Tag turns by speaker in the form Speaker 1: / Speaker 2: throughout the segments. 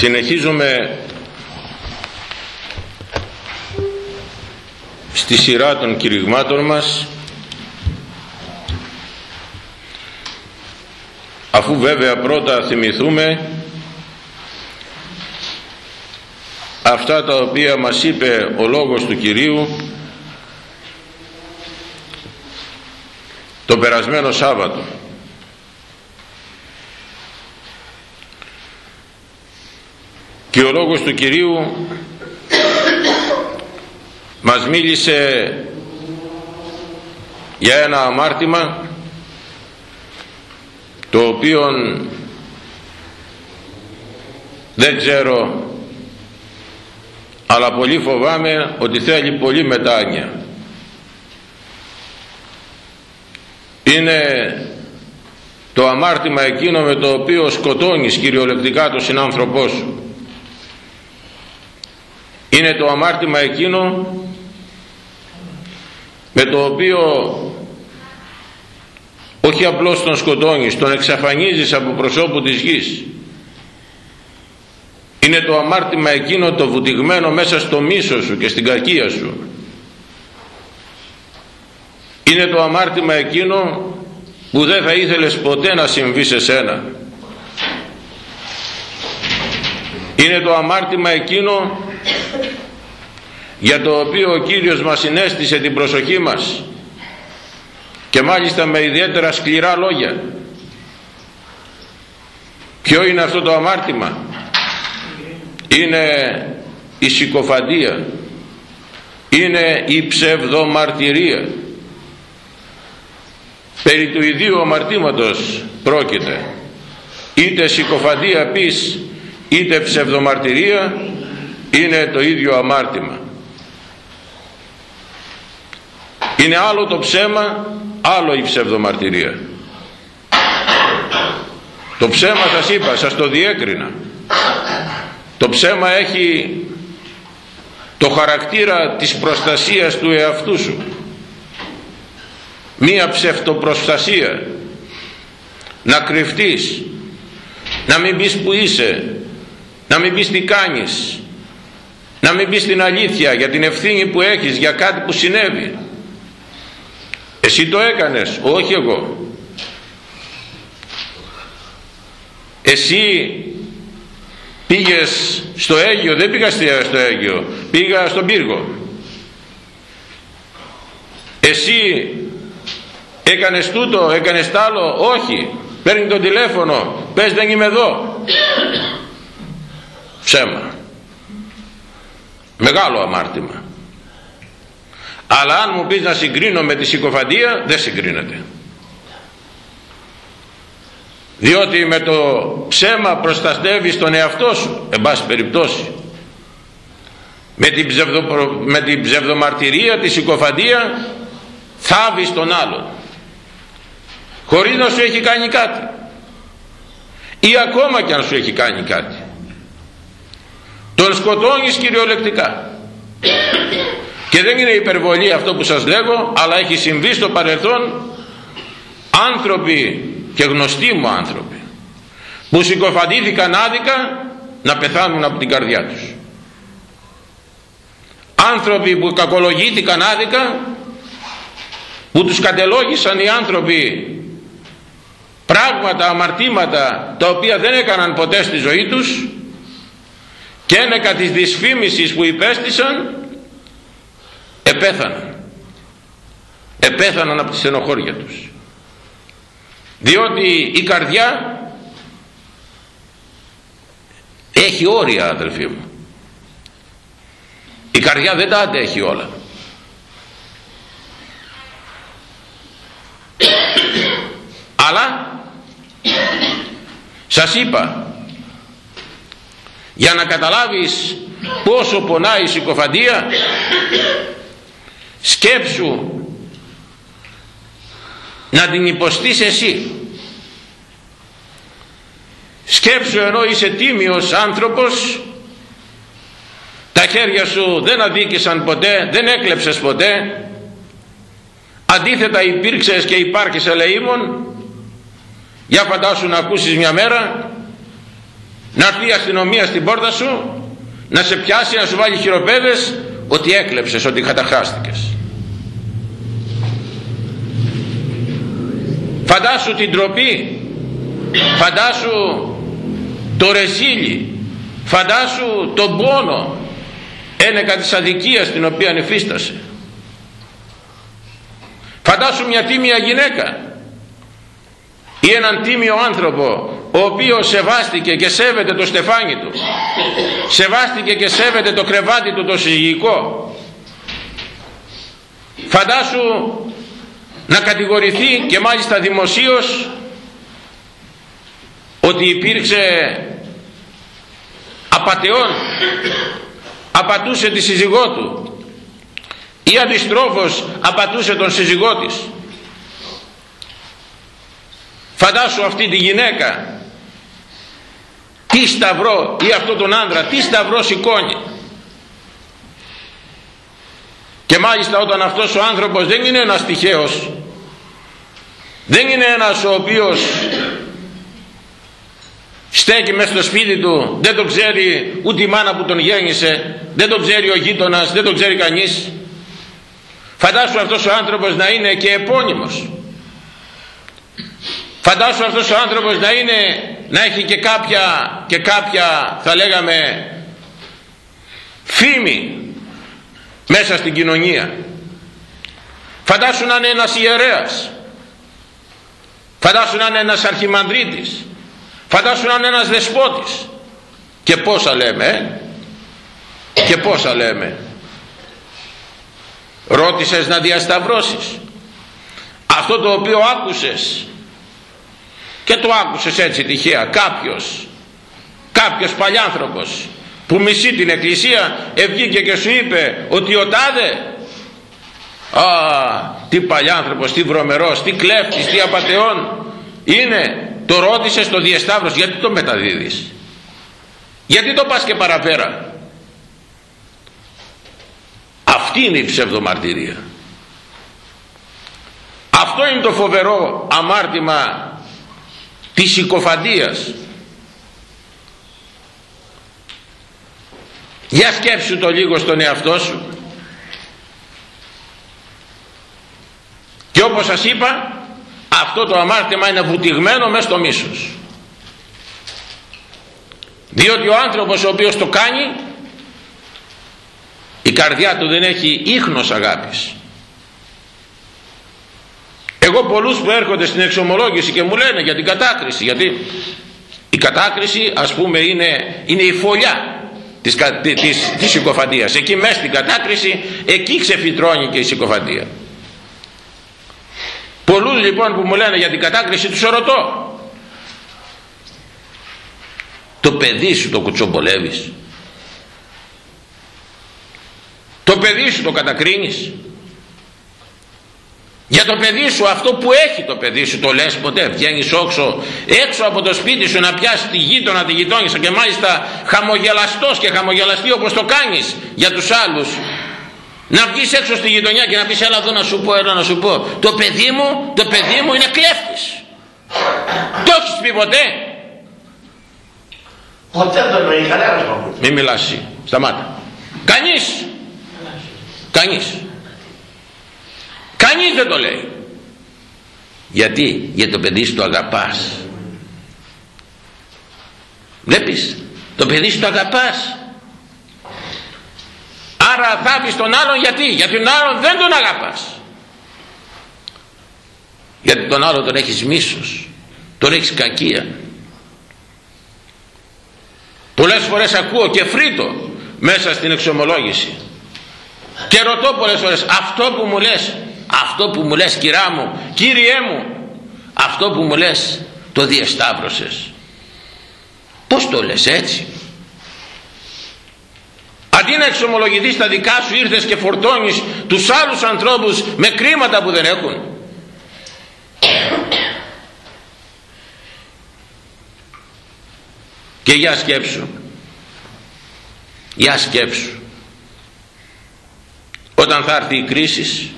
Speaker 1: Συνεχίζουμε στη σειρά των κηρυγμάτων μας αφού βέβαια πρώτα θυμηθούμε αυτά τα οποία μας είπε ο λόγος του Κυρίου το περασμένο Σάββατο και ο λόγος του Κυρίου μας μίλησε για ένα αμάρτημα το οποίο δεν ξέρω αλλά πολύ φοβάμαι ότι θέλει πολύ μετάνοια. Είναι το αμάρτημα εκείνο με το οποίο σκοτώνεις κυριολεκτικά τον συνάνθρωπό σου είναι το αμάρτημα εκείνο με το οποίο όχι απλώς τον σκοτώνεις, τον εξαφανίζεις από προσώπου της γης. Είναι το αμάρτημα εκείνο το βουτυγμένο μέσα στο μίσο σου και στην κακία σου. Είναι το αμάρτημα εκείνο που δεν θα ήθελες ποτέ να συμβεί σε σένα. Είναι το αμάρτημα εκείνο για το οποίο ο Κύριος μας συνέστησε την προσοχή μας και μάλιστα με ιδιαίτερα σκληρά λόγια. Ποιο είναι αυτό το αμάρτημα; Είναι η συκοφαντία. Είναι η ψευδομαρτυρία. Περί του ιδίου αμαρτήματος πρόκειται. Είτε συκοφαντία πεις είτε ψευδομαρτυρία είναι το ίδιο αμάρτημα. Είναι άλλο το ψέμα άλλο η ψευδομαρτυρία. Το ψέμα σας είπα σας το διέκρινα. Το ψέμα έχει το χαρακτήρα της προστασίας του εαυτού σου. Μία ψευτοπροστασία. Να κρυφτείς να μην πεις που είσαι να μην πεις τι κάνεις να μην πεις την αλήθεια για την ευθύνη που έχεις για κάτι που συνέβη. Εσύ το έκανες όχι εγώ. Εσύ πήγες στο Αίγιο δεν πήγα στο Αίγιο πήγα στον πύργο. Εσύ έκανες τούτο έκανες τ' άλλο όχι. Παίρνει το τηλέφωνο πες δεν είμαι εδώ. Ψέμα μεγάλο αμάρτημα. Αλλά αν μου πεις να συγκρίνω με τη συκοφαντία δεν συγκρίνεται. Διότι με το ψέμα προστατεύεις τον εαυτό σου εν πάση περιπτώσει. Με την, ψευδο, με την ψευδομαρτυρία τη συκοφαντία θάβεις τον άλλον. Χωρίς να σου έχει κάνει κάτι. Ή ακόμα και αν σου έχει κάνει κάτι τον σκοτώνεις κυριολεκτικά. Και δεν είναι υπερβολή αυτό που σας λέγω αλλά έχει συμβεί στο παρελθόν άνθρωποι και γνωστοί μου άνθρωποι που συκοφαντήθηκαν άδικα να πεθάνουν από την καρδιά τους. Άνθρωποι που κακολογήθηκαν άδικα που τους κατελόγησαν οι άνθρωποι πράγματα, αμαρτήματα τα οποία δεν έκαναν ποτέ στη ζωή τους και ένεκα της δυσφήμισης που υπέστησαν επέθαναν. Επέθαναν από τη στενοχώρια τους. Διότι η καρδιά έχει όρια αδελφοί μου. Η καρδιά δεν τα αντέχει όλα. Αλλά σας είπα για να καταλάβεις πόσο πονάει η συκοφαντία σκέψου να την υποστείς εσύ. Σκέψου ενώ είσαι τίμιος άνθρωπος τα χέρια σου δεν αδίκησαν ποτέ δεν έκλεψες ποτέ. Αντίθετα υπήρξες και υπάρχεις ελεήμων. Για φαντάσου να ακούσεις μια μέρα να έρθει η αστυνομία στην πόρτα σου να σε πιάσει να σου βάλει χειροπέδες ότι έκλεψες, ότι καταχάστηκες φαντάσου την τροπή φαντάσου το ρεζίλι φαντάσου τον πόνο ένεκα της αδικίας την οποία εφίστασε φαντάσου μια τίμια γυναίκα ή έναν τίμιο άνθρωπο ο οποίος σεβάστηκε και σέβεται το στεφάνι του σεβάστηκε και σέβεται το κρεβάτι του το συζυγικό φαντάσου να κατηγορηθεί και μάλιστα δημοσίως ότι υπήρξε απατεών απατούσε τη σύζυγό του ή αντιστρόφως απατούσε τον σύζυγό της. Φαντάσου αυτή τη γυναίκα τι σταυρό ή αυτό τον άντρα τι σταυρό σηκώνει. Και μάλιστα όταν αυτός ο άνθρωπος δεν είναι ένας τυχαίος δεν είναι ένας ο οποίος στέκει μέσα στο σπίτι του δεν το ξέρει ούτε η μάνα που τον γέννησε δεν το ξέρει ο γείτονας δεν το ξέρει κανείς. Φαντάσου αυτός ο άνθρωπος να είναι και επώνυμος. Φαντάσου αυτός ο άνθρωπος να είναι να έχει και κάποια και κάποια θα λέγαμε φήμη μέσα στην κοινωνία. Φαντάσου να είναι ένας ιερέας. Φαντάσου να είναι ένας αρχιμανδρίτης. Φαντάσου να είναι ένας δεσπότης. Και πόσα λέμε ε; και πόσα λέμε. Ρώτησες να διασταυρώσεις. Αυτό το οποίο άκουσες και το άκουσες έτσι τυχαία κάποιος κάποιος παλιάνθρωπος που μισεί την εκκλησία ευγήκε και σου είπε ότι ο τάδε α, τι παλιάνθρωπος, τι βρωμερός, τι κλέφτης, τι απατεών είναι το ρώτησες το διεσταύρος γιατί το μεταδίδεις γιατί το πας και παραπέρα αυτή είναι η ψευδομαρτυρία. Αυτό είναι το φοβερό αμάρτημα της συκοφαντίας. Για σκέψου το λίγο στον εαυτό σου. Και όπως σας είπα αυτό το αμάρτημα είναι βουτυγμένο μέσα στο μίσος. Διότι ο άνθρωπος ο οποίος το κάνει η καρδιά του δεν έχει ίχνος αγάπης εγώ πολλούς που έρχονται στην εξομολόγηση και μου λένε για την κατάκριση γιατί η κατάκριση ας πούμε είναι, είναι η φωλιά της, της, της συκοφαντίας. Εκεί μέσα στην κατάκριση εκεί ξεφυτρώνει και η συκοφαντία. Πολλούς λοιπόν που μου λένε για την κατάκριση τους ρωτώ το παιδί σου το κουτσομπολεύεις; Το παιδί σου το κατακρίνεις; Για το παιδί σου αυτό που έχει το παιδί σου το λες ποτέ βγαίνεις όξο έξω από το σπίτι σου να πιάσει τη γείτονα τη γειτόνισσα και μάλιστα χαμογελαστός και χαμογελαστή όπως το κάνεις για τους άλλους. Να βγεις έξω στη γειτονιά και να πεις έλα εδώ να σου πω έλα να σου πω το παιδί μου το παιδί μου είναι κλέφτης. Το έχεις πει ποτέ;
Speaker 2: Ποτέ δεν το είχα κανένας
Speaker 1: μην μιλάς σταμάτα. Κανείς. Κανείς Κανείς δεν το λέει. Γιατί, για το παιδί σου το αγαπάς. Βλέπεις, το παιδί σου το αγαπάς. Άρα θα πεις τον άλλον γιατί, γιατί τον άλλον δεν τον αγαπάς. Γιατί τον άλλον τον έχεις μίσος, τον έχεις κακία. Πολλές φορές ακούω και φρύτω μέσα στην εξομολόγηση και ρωτώ πολλές φορές αυτό που μου λες αυτό που μου λες κυρά μου κύριέ μου αυτό που μου λες το διεσταύρωσες πως το λες έτσι; Αντί να εξομολογηθείς τα δικά σου ήρθες και φορτώνεις τους άλλους ανθρώπους με κρίματα που δεν έχουν. Και για σκέψου. Για σκέψου. Όταν θα έρθει η κρίση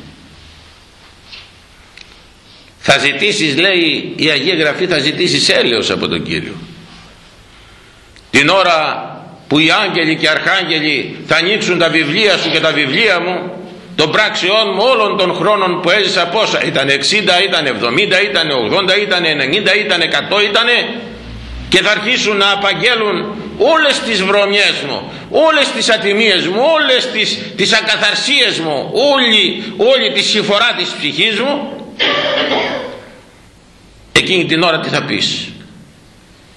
Speaker 1: θα ζητήσεις λέει η Αγία Γραφή θα ζητήσεις έλεος από τον Κύριο. Την ώρα που οι άγγελοι και οι αρχάγγελοι θα ανοίξουν τα βιβλία σου και τα βιβλία μου των πράξεών μου όλων των χρόνων που έζησα πόσα ήταν 60, ήταν 70, ήταν 80, ήταν 90, ήταν 100 ήταν και θα αρχίσουν να απαγγέλουν όλες τις βρωμιές μου όλες τις ατιμίες μου όλες τις, τις ακαθαρσίες μου όλη, όλη τη συμφορά της ψυχής μου εκείνη την ώρα τι θα πεις;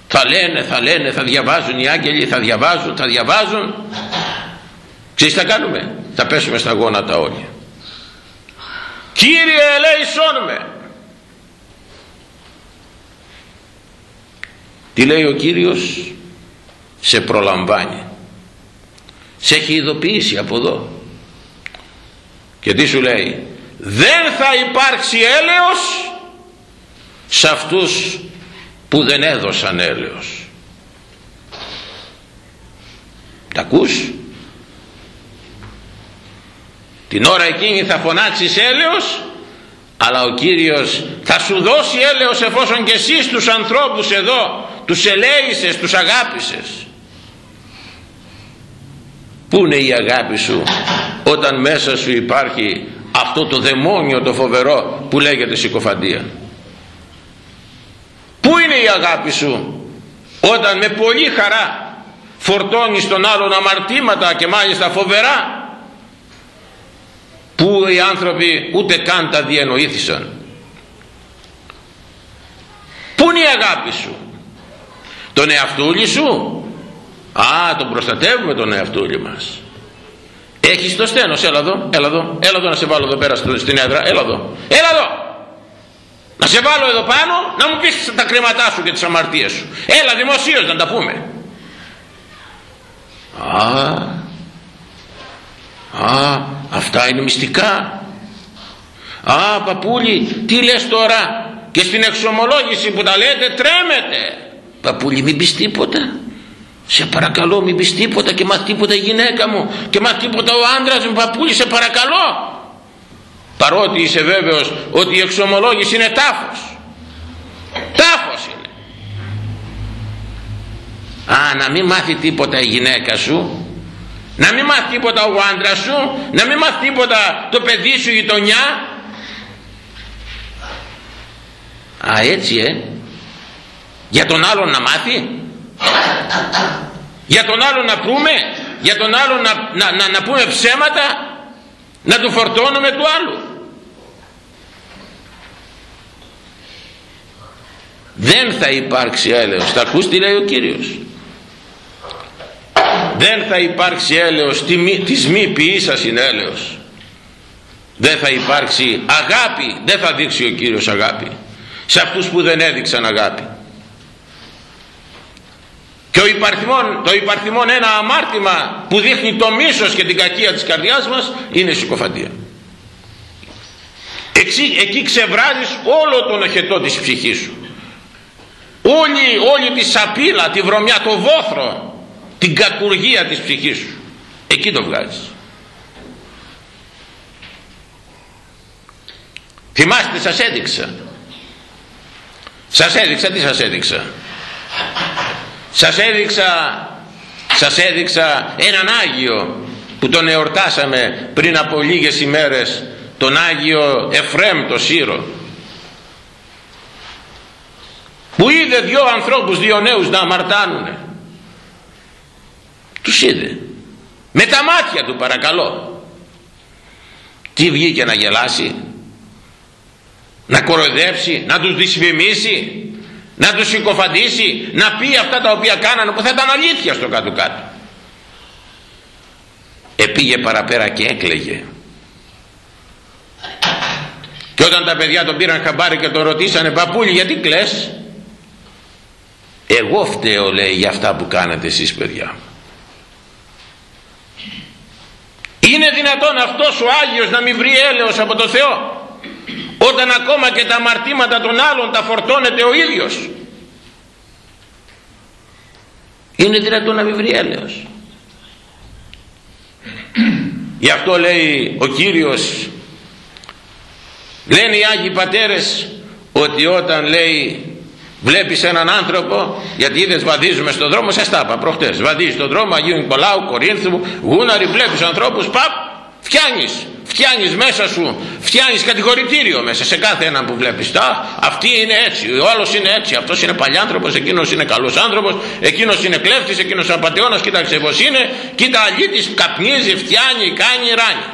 Speaker 1: Θα λένε, θα λένε, θα διαβάζουν οι άγγελοι, θα διαβάζουν, θα διαβάζουν. Ξέρεις τι θα κάνουμε, θα πέσουμε στα γόνατα όλοι. Κύριε ελέησόν με. Τι λέει ο Κύριος, σε προλαμβάνει. Σε έχει ειδοποιήσει από εδώ. Και τι σου λέει, δεν θα υπάρξει έλεος σε αυτούς που δεν έδωσαν έλεος. Τα ακούς; Την ώρα εκείνη θα φωνάξεις έλεος αλλά ο Κύριος θα σου δώσει έλεος εφόσον και εσύ τους ανθρώπους εδώ τους ελέησες, τους αγάπησες. Πού είναι η αγάπη σου όταν μέσα σου υπάρχει αυτό το δαιμόνιο το φοβερό που λέγεται συκοφαντία Πού είναι η αγάπη σου όταν με πολύ χαρά φορτώνεις τον άλλον αμαρτήματα και μάλιστα φοβερά που οι άνθρωποι ούτε καν τα διενοήθησαν. Πού είναι η αγάπη σου; Τον εαυτούλη σου; Α, τον προστατεύουμε τον εαυτούλη μας. Έχεις το στένος, έλα εδώ, έλα εδώ, έλα εδώ να σε βάλω εδώ πέρα στην έδρα, έλα εδώ, έλα εδώ. Να σε βάλω εδώ πάνω να μου πεις τα κρέματά σου και τις αμαρτίες σου. Έλα δημοσίως να τα πούμε. Α, α, αυτά είναι μυστικά. Α, παππούλη, τι λες τώρα; Και στην εξομολόγηση που τα λέτε τρέμετε. Παππούλη μην πεις τίποτα. Σε παρακαλώ μην πεις τίποτα και μάθεις τίποτα η γυναίκα μου και μάθεις τίποτα ο άντρας μου παππούλη σε παρακαλώ. Παρότι είσαι βέβαιος ότι η εξομολόγηση είναι τάφος. Τάφος είναι. Α να μην μάθει τίποτα η γυναίκα σου να μην μάθει τίποτα ο άντρας σου να μην μάθει τίποτα το παιδί σου η γειτονιά. Α έτσι ε. Για τον άλλον να μάθει για τον άλλον να πούμε για τον άλλον να, να, να, να πούμε ψέματα να του φορτώνουμε του άλλου. Δεν θα υπάρξει έλεος. Θα ακούς τι λέει ο Κύριος. Δεν θα υπάρξει έλεος. Της μη ποιήσας είναι έλεος. Δεν θα υπάρξει αγάπη. Δεν θα δείξει ο Κύριος αγάπη. Σε αυτούς που δεν έδειξαν αγάπη και ο υπαρθιμόν, το υπαρθιμόν ένα αμάρτημα που δείχνει το μίσος και την κακία της καρδιάς μας είναι η συκοφαντία. Εκεί, εκεί ξεβράζεις όλο τον οχετό της ψυχής σου. Όλη, όλη τη σαπίλα, τη βρωμιά, το βόθρο, την κακουργία της ψυχής σου. Εκεί το βγάζεις. Θυμάστε σας έδειξα. Σας έδειξα, τι σας έδειξα; Σας έδειξα σας έδειξα έναν Άγιο που τον εορτάσαμε πριν από λίγες ημέρες τον Άγιο Εφρέμ το Σύρο. Που είδε δυο ανθρώπους δυο νέους να αμαρτάνουνε. Τους είδε. Με τα μάτια του παρακαλώ. Τι βγήκε να γελάσει να κοροϊδέψει να τους δυσφημίσει να τους συκοφαντήσει να πει αυτά τα οποία κάνανε που θα ήταν αλήθεια στο κάτω κάτω επήγε παραπέρα και έκλαιγε. Και όταν τα παιδιά τον πήραν χαμπάρι και τον ρωτήσανε παππούλη γιατί κλαις; Εγώ φταίω λέει για αυτά που κάνετε εσείς παιδιά είναι δυνατόν αυτός ο Άγιος να μην βρει έλεος από το Θεό; Όταν ακόμα και τα αμαρτήματα των άλλων τα φορτώνεται ο ίδιος. Είναι δυνατόν να μην βρει έλεος. Γι' αυτό λέει ο Κύριος λένε οι Άγιοι Πατέρες ότι όταν λέει βλέπεις έναν άνθρωπο γιατί είδες βαδίζουμε στον δρόμο σας τα είπα προχτές βαδίζει στον δρόμο Αγίου Νικολάου, Κορίνθου Γούναρη βλέπεις ανθρώπους παπ φτιάνεις φτιάνεις μέσα σου φτιάνεις κατηγορητήριο μέσα σε κάθε έναν που βλέπεις. Τα αυτή είναι έτσι ο άλλος είναι έτσι αυτός είναι παλιάνθρωπος εκείνος είναι καλός άνθρωπος εκείνος είναι κλέφτης εκείνος είναι απατεώνας κοίταξε πως είναι κοίτα αλήτης καπνίζει φτιάνει κάνει ράνει.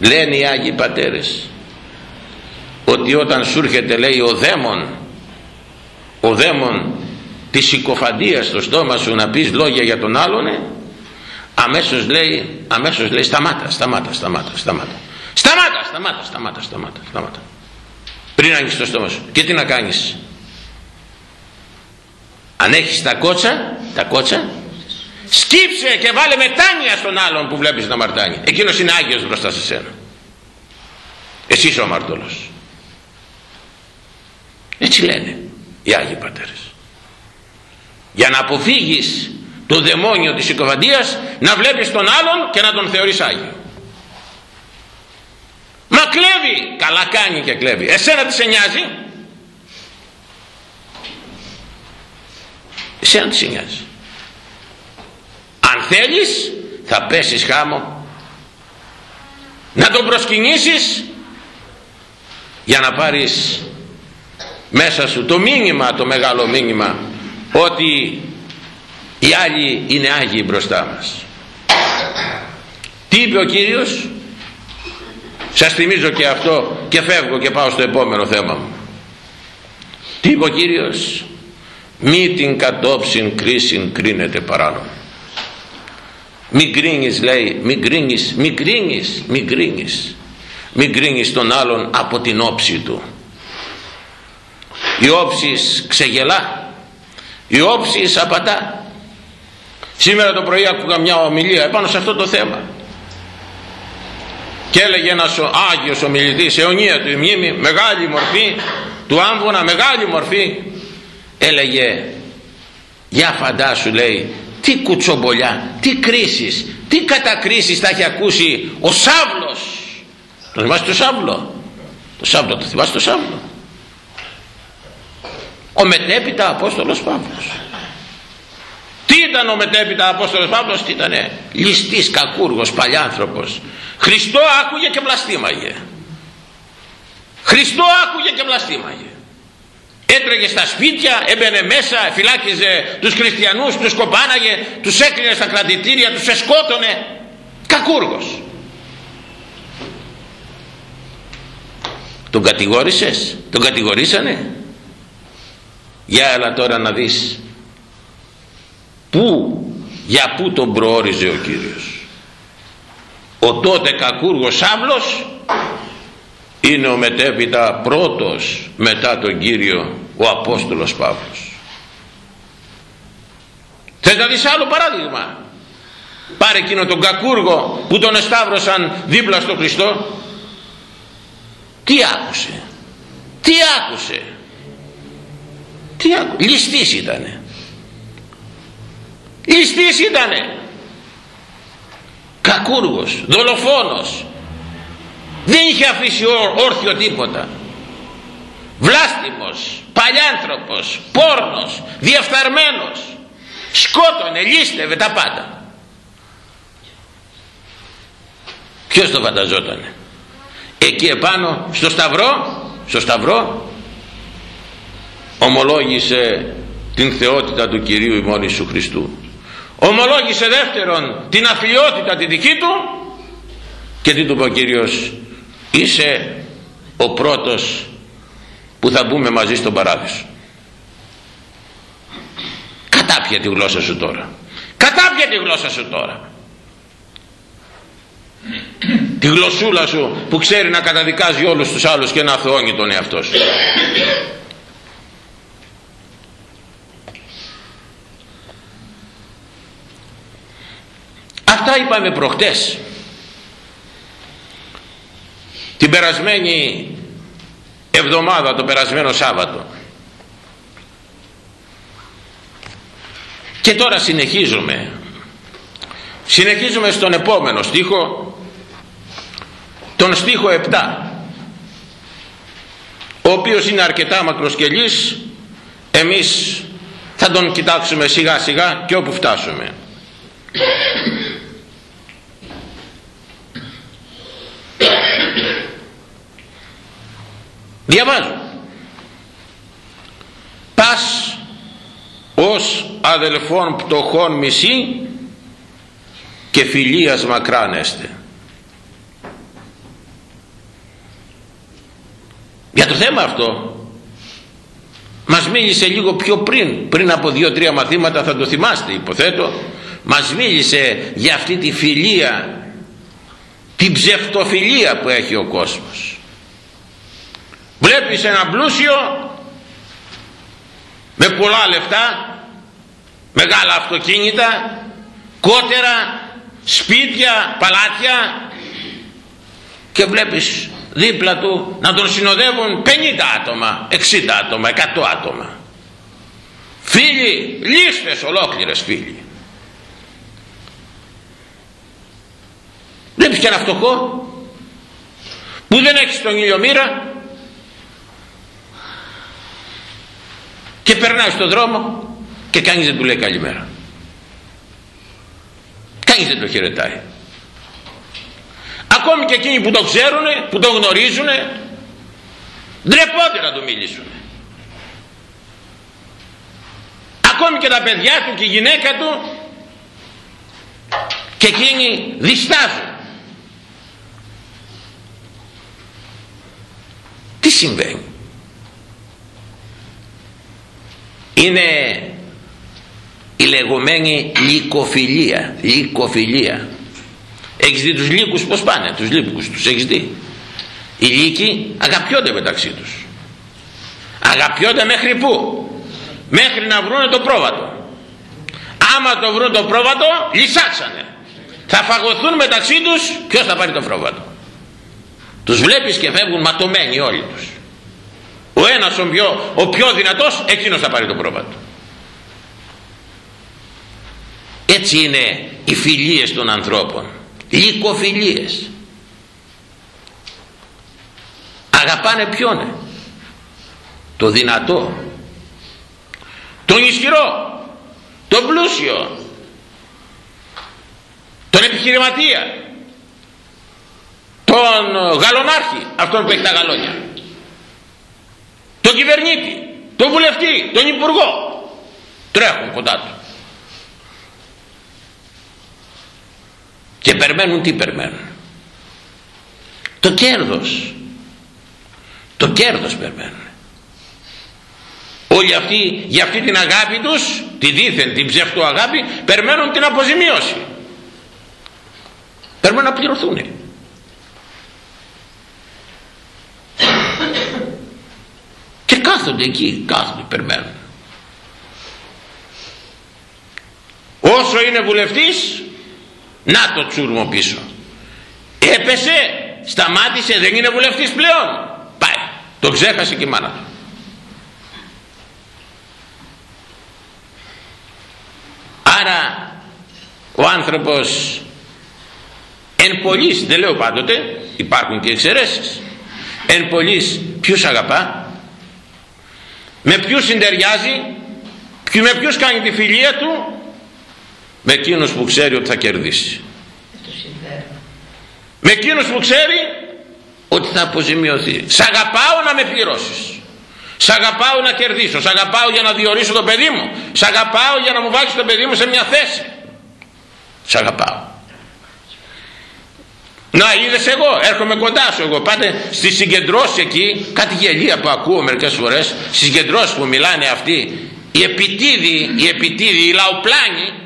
Speaker 1: Λένε οι Άγιοι Πατέρες ότι όταν σου έρχεται λέει ο δαίμον ο δαίμον της συκοφαντίας στο στόμα σου να πεις λόγια για τον άλλον ε, αμέσως λέει, αμέσως λέει σταμάτα, σταμάτα, σταμάτα, σταμάτα. Σταμάτα, σταμάτα, σταμάτα, σταμάτα, σταμάτα. πριν ανοίξεις το στόμα σου και τι να κάνεις; Αν έχεις τα κότσα τα κότσα σκύψε και βάλε μετάνοια στον άλλον που βλέπεις να μαρτάνει. Εκείνος είναι Άγιος μπροστά σε σένα. Εσύ είσαι ο αμαρτωλός έτσι λένε οι Άγιοι Πατέρες για να αποφύγεις το δαιμόνιο της συκοφαντίας να βλέπεις τον άλλον και να τον θεωρείς Άγιο. Μα κλέβει! Καλά κάνει και κλέβει. Εσένα τι σε νοιάζει; Εσένα τι σε νοιάζει; Αν θέλεις θα πέσεις χάμω. Να τον προσκυνήσεις για να πάρεις μέσα σου το μήνυμα το μεγάλο μήνυμα ότι οι άλλοι είναι Άγιοι μπροστά μας. Τι είπε ο Κύριος; Σας θυμίζω και αυτό και φεύγω και πάω στο επόμενο θέμα μου. Τι είπε ο Κύριος; Μη την κατόψιν κρίσιν κρίνεται παράνομο μην κρίνεις λέει μην κρίνεις μην κρίνεις μην κρίνεις μην κρίνεις τον άλλον από την όψη του η όψη ξεγελά η όψη απατά σήμερα το πρωί άκουγα μια ομιλία επάνω σε αυτό το θέμα και έλεγε ένας Άγιος ομιλητής αιωνία του η μνήμη μεγάλη μορφή του άμβονα μεγάλη μορφή έλεγε για φαντάσου λέει τι κουτσομπολιά, τι κρίσεις, τι κατακρίσεις θα έχει ακούσει ο Σάβλος. Το θυμάστε το Σάβλο; Το Σάβλο, το θυμάστε το Σάβλο; Ο μετέπειτα Απόστολος Παύλος. Τι ήταν ο μετέπειτα Απόστολος Παύλος, τι ήτανε; Ληστής, κακούργος, παλιάνθρωπος. Χριστό άκουγε και βλαστήμαγε. Χριστό άκουγε και βλαστήμαγε έτρεγε στα σπίτια, έμπαινε μέσα, φυλάκιζε τους χριστιανούς, τους κοπάναγε, τους έκλεινε στα κρατητήρια, τους εσκότωνε. Κακούργος. Τον κατηγόρησες, τον κατηγορήσανε. Για έλα τώρα να δεις. Πού, για πού τον προόριζε ο Κύριος. Ο τότε κακούργος Σάβλος είναι ο μετέπειτα πρώτος μετά τον Κύριο ο Απόστολος Παύλος. Θες να δεις άλλο παράδειγμα. Πάρε εκείνο τον κακούργο που τον εσταύρωσαν δίπλα στο Χριστό. Τι άκουσε; Τι άκουσε; Τι άκουσε ληστής ήτανε. Ληστής ήτανε. Κακούργος δολοφόνος. Δεν είχε αφήσει όρθιο τίποτα. Βλάστημος παλιάνθρωπος πόρνος διαφθαρμένος σκότωνε λύστευε τα πάντα. Ποιος το φανταζότανε; Εκεί επάνω στο σταυρό στο σταυρό ομολόγησε την θεότητα του Κυρίου ημών Ιησού Χριστού. Ομολόγησε δεύτερον την αφιλιότητα τη δική του και τι του είπε ο Κύριος είσαι ο πρώτος που θα μπούμε μαζί στον παράδεισο κατάπια τη γλώσσα σου τώρα. Κατάπια τη γλώσσα σου τώρα. Τη γλωσσούλα σου που ξέρει να καταδικάζει όλους τους άλλους και να αθωώνει τον εαυτό σου αυτά είπαμε προχτές. Την περασμένη εβδομάδα το περασμένο Σάββατο. Και τώρα συνεχίζουμε. Συνεχίζουμε στον επόμενο στίχο τον στίχο 7 ο οποίος είναι αρκετά μακροσκελής. Εμείς θα τον κοιτάξουμε σιγά σιγά και όπου φτάσουμε διαβάζω πας ως αδελφών πτωχών μισή και φιλίας μακράνεστε για το θέμα αυτό μας μίλησε λίγο πιο πριν πριν από δύο-τρία μαθήματα θα το θυμάστε υποθέτω. Μας μίλησε για αυτή τη φιλία την ψευτοφιλία που έχει ο κόσμος βλέπεις ένα πλούσιο με πολλά λεφτά μεγάλα αυτοκίνητα κότερα σπίτια παλάτια και βλέπεις δίπλα του να τον συνοδεύουν 50 άτομα 60 άτομα 100 άτομα. Φίλοι λίστες ολόκληρες φίλοι. Βλέπεις και ένα φτωχό που δεν έχει στον ήλιο μοίρα και περνάει στον δρόμο και κανείς δεν του λέει καλημέρα. Κανείς δεν το χαιρετάει. Ακόμη και εκείνοι που το ξέρουν που το γνωρίζουν ντρεπόνται να του μιλήσουν ακόμη και τα παιδιά του και η γυναίκα του και εκείνοι διστάζουν. Τι συμβαίνει; Είναι η λεγόμενη λυκοφιλία λυκοφιλία. Έχεις δει τους λύκους πως πάνε τους λύκους τους έχεις δει. Οι λύκοι αγαπιόνται μεταξύ τους. Αγαπιόνται μέχρι που μέχρι να βρούνε το πρόβατο. Άμα το βρουν το πρόβατο λυσάξανε. Θα φαγωθούν μεταξύ τους ποιος θα πάρει το πρόβατο. Τους βλέπεις και φεύγουν ματωμένοι όλοι τους ο ένας ο πιο, ο πιο δυνατός εκείνος θα πάρει το πρόβατο. Έτσι είναι οι φιλίες των ανθρώπων. Λυκοφιλίες. Αγαπάνε ποιον; Το δυνατό. Τον ισχυρό. Τον πλούσιο. Τον επιχειρηματία. Τον γαλονάρχη αυτόν που έχει τα γαλόνια τον κυβερνήτη τον βουλευτή τον υπουργό. Τρέχουν κοντά του. Και περιμένουν τι περιμένουν το κέρδος. Το κέρδος περιμένουν όλοι αυτοί για αυτή την αγάπη τους τη δίθεν την ψεύτο αγάπη περιμένουν την αποζημίωση. Περιμένουν να πληρωθούν και κάθονται εκεί κάθονται περιμένουν όσο είναι βουλευτής να το τσούρμο πίσω έπεσε σταμάτησε δεν είναι βουλευτής πλέον. Πάει το ξέχασε και η μάνα του. Άρα ο άνθρωπος εν πολλής δεν λέω πάντοτε υπάρχουν και εξαιρέσεις. Εν πολλής ποιους αγαπά; Με ποιους συντεριάζει με ποιους κάνει τη φιλία του; Με εκείνους που ξέρει ότι θα κερδίσει. Με εκείνους που ξέρει ότι θα αποζημιωθεί. Σ' αγαπάω να με πληρώσεις. Σ' αγαπάω να κερδίσω. Σ' αγαπάω για να διορίσω το παιδί μου. Σ' αγαπάω για να μου βάλεις το παιδί μου σε μια θέση. Σ' αγαπάω να είδες εγώ έρχομαι κοντά σου εγώ. Πάτε στις συγκεντρώσεις εκεί κάτι γελία που ακούω μερικές φορές στις συγκεντρώσεις που μιλάνε αυτοί. Οι επιτίδοι, οι επιτίδοι, οι λαοπλάνοι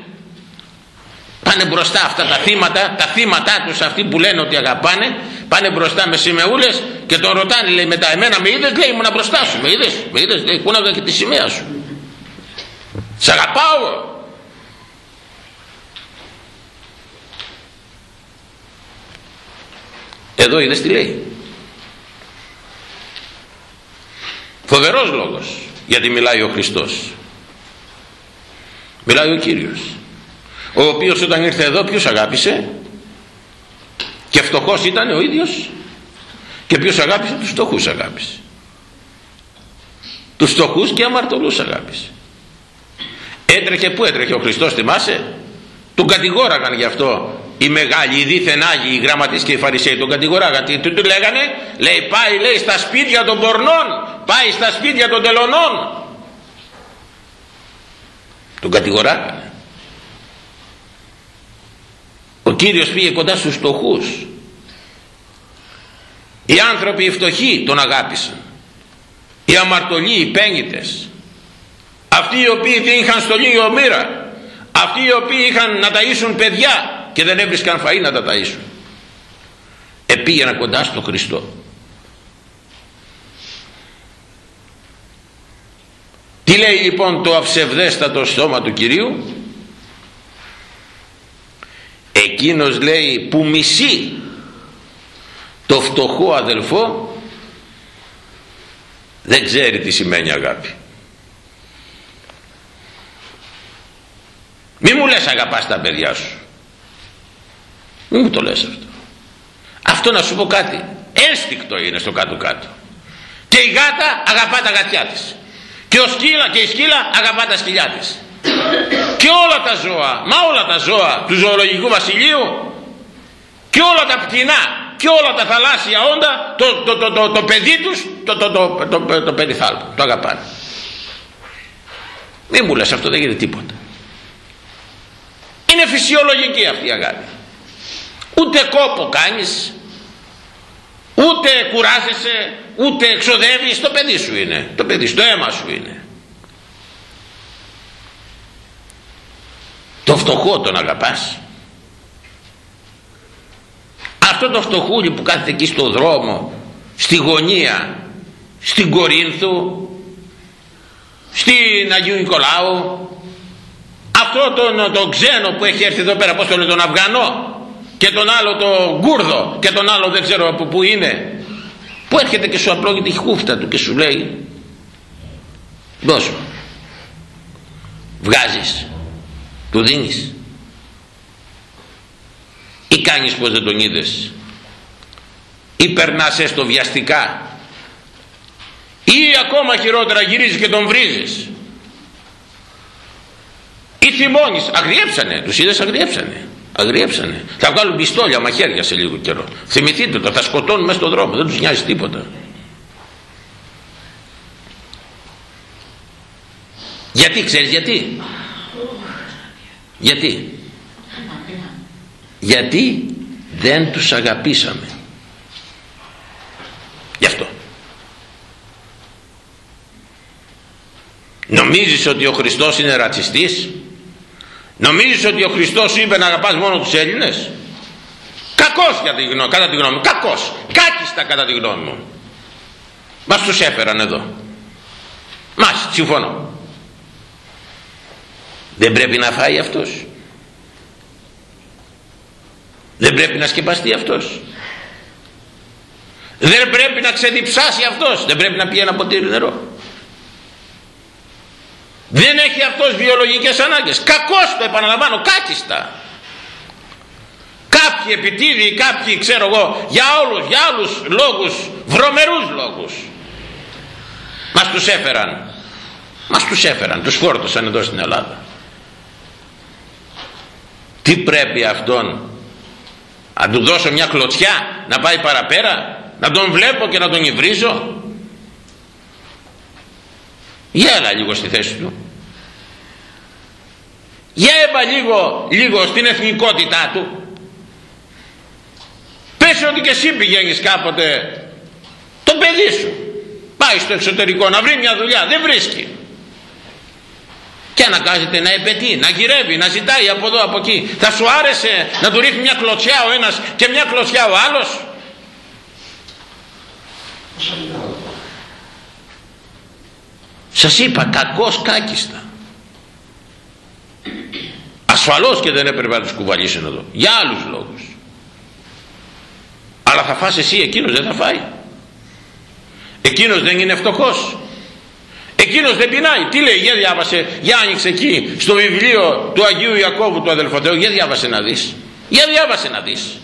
Speaker 1: πάνε μπροστά αυτά τα θύματα τα θύματα τους αυτοί που λένε ότι αγαπάνε πάνε μπροστά με σημεούλες και τον ρωτάνε λέει μετά εμένα με είδες λέει ήμουν μπροστά σου με είδες, με είδες λέει κούναγα και τη σημαία σου σ' αγαπάω εδώ είδες τι λέει. Φοβερός λόγος γιατί μιλάει ο Χριστός. Μιλάει ο Κύριος. Ο οποίος όταν ήρθε εδώ ποιος αγάπησε; Και φτωχός ήταν ο ίδιος; Και ποιος αγάπησε; Τους φτωχούς αγάπησε. Τους φτωχούς και αμαρτωλούς αγάπησε. Έτρεχε που έτρεχε ο Χριστός θυμάσαι; Τον κατηγόραγαν γι' αυτό οι μεγάλοι, οι δίθεν Άγιοι, οι γραμματείς και οι Φαρισαίοι τον κατηγοράγαν τι του λέγανε λέει πάει λέει στα σπίτια των πορνών πάει στα σπίτια των τελωνών τον κατηγοράγανε ο Κύριος πήγε κοντά στους φτωχούς. Οι άνθρωποι οι φτωχοί τον αγάπησαν. Οι αμαρτωλοί, οι πένγητες αυτοί οι οποίοι δεν είχαν στολή μοίρα αυτοί οι οποίοι είχαν να ταΐσουν παιδιά και δεν έβρισκαν φαΐ να τα ταΐσουν. Επήγαιναν κοντά στο Χριστό. Τι λέει λοιπόν το αψευδέστατο στόμα του Κυρίου; Εκείνος λέει που μισεί το φτωχό αδελφό δεν ξέρει τι σημαίνει αγάπη μη μου λες αγαπάς τα παιδιά σου μη μου το λες αυτό. Αυτό να σου πω κάτι. Ένστικτο είναι στο κάτω κάτω και η γάτα αγαπά τα γατιά της. Και, ο σκύλα, και η σκύλα αγαπά τα σκυλιά της. Και όλα τα ζώα μα όλα τα ζώα του ζωολογικού βασιλείου και όλα τα πτηνά και όλα τα θαλάσσια όντα το, το, το, το, το παιδί τους το, το, το, το, το, το περιθάλπο το αγαπάνε. Μη μου λες αυτό δεν γίνεται τίποτα. Είναι φυσιολογική αυτή η αγάπη ούτε κόπο κάνεις. Ούτε κουράζεσαι ούτε εξοδεύεις. Το παιδί σου είναι. Το παιδί σου, το αίμα σου είναι. Το φτωχό τον αγαπάς. Αυτό το φτωχούλι που κάθεται εκεί στο δρόμο στη γωνία στην Κορίνθου στην Αγίου Νικολάου αυτό τον, τον ξένο που έχει έρθει εδώ πέρα πως το λέει τον Αφγανό και τον άλλο τον Γκούρδο. Και τον άλλο δεν ξέρω από πού είναι. Που έρχεται και σου απλώγει τη χούφτα του και σου λέει δώσ' μου. Βγάζεις. Του δίνεις. Ή κάνεις πως δεν τον είδες. Ή περνάς έστω βιαστικά. Ή ακόμα χειρότερα γυρίζεις και τον βρίζεις. Ή θυμώνεις. Αγριέψανε. Τους είδες αγριέψανε αγριέψανε θα βγάλουν πιστόλια μαχαίρια σε λίγο καιρό. Θυμηθείτε το θα σκοτώνουν μέσα στον δρόμο δεν τους νοιάζει τίποτα. Γιατί ξέρεις γιατί; Γιατί; Γιατί δεν τους αγαπήσαμε. Γι' αυτό. Νομίζεις ότι ο Χριστός είναι ρατσιστής; Νομίζεις ότι ο Χριστός είπε να αγαπάς μόνο τους Έλληνες; Κακός για τη γνώμη, κατά τη γνώμη μου κακός, κάκιστα κατά τη γνώμη μου. Μας τους έφεραν εδώ. Μας, συμφωνώ. Δεν πρέπει να φάει αυτός. Δεν πρέπει να σκεπαστεί αυτός. Δεν πρέπει να ξεδιψάσει αυτός. Δεν πρέπει να πει ένα ποτήρι νερό δεν έχει αυτός βιολογικές ανάγκες. Κακός το επαναλαμβάνω κάκιστα κάποιοι επιτίδιοι κάποιοι ξέρω εγώ για όλους για άλλους λόγους βρωμερούς λόγους. Μας τους έφεραν. Μας τους έφεραν τους φόρτωσαν εδώ στην Ελλάδα. Τι πρέπει αυτόν να του δώσω μια κλωτσιά να πάει παραπέρα να τον βλέπω και να τον υβρίζω; Έλα λίγο στη θέση του γέλα λίγο, λίγο στην εθνικότητά του πες ότι και εσύ πηγαίνεις κάποτε το παιδί σου πάει στο εξωτερικό να βρει μια δουλειά δεν βρίσκει και αναγκάζεται να επαιτεί, να γυρεύει, να ζητάει από εδώ από εκεί. Θα σου άρεσε να του ρίχνει μια κλωτσιά ο ένας και μια κλωτσιά ο άλλος; Σας είπα κακός κάκιστας. Ασφαλώς και δεν έπρεπε να τους κουβαλήσουν εδώ. Για άλλους λόγους. Αλλά θα φας εσύ, εκείνος δεν θα φάει. Εκείνος δεν είναι φτωχός. Εκείνος δεν πεινάει. Τι λέει, για διάβασε, για άνοιξε εκεί στο βιβλίο του Αγίου Ιακώβου του αδελφοτέου, για διάβασε να δεις. Για διάβασε να δεις.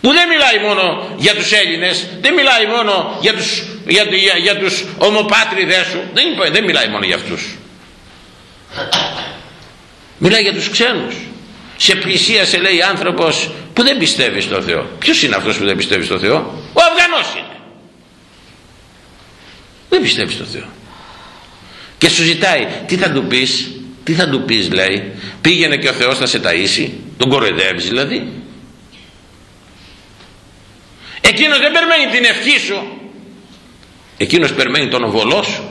Speaker 1: Που δεν μιλάει μόνο για τους Έλληνες, δεν μιλάει μόνο για τους για, για, για τους ομοπάτριδες σου δεν, δεν μιλάει μόνο για αυτούς μιλάει για τους ξένους. Σε πλησίασε λέει άνθρωπος που δεν πιστεύει στο Θεό. Ποιος είναι αυτός που δεν πιστεύει στο Θεό; Ο Αφγανός είναι. Δεν πιστεύει στο Θεό. Και σου ζητάει τι θα του πεις τι θα του πεις λέει πήγαινε και ο Θεός θα σε ταΐσει τον κοροϊδεύεις δηλαδή. Εκείνος δεν περιμένει την ευχή σου. Εκείνος περιμένει τον οβολό σου.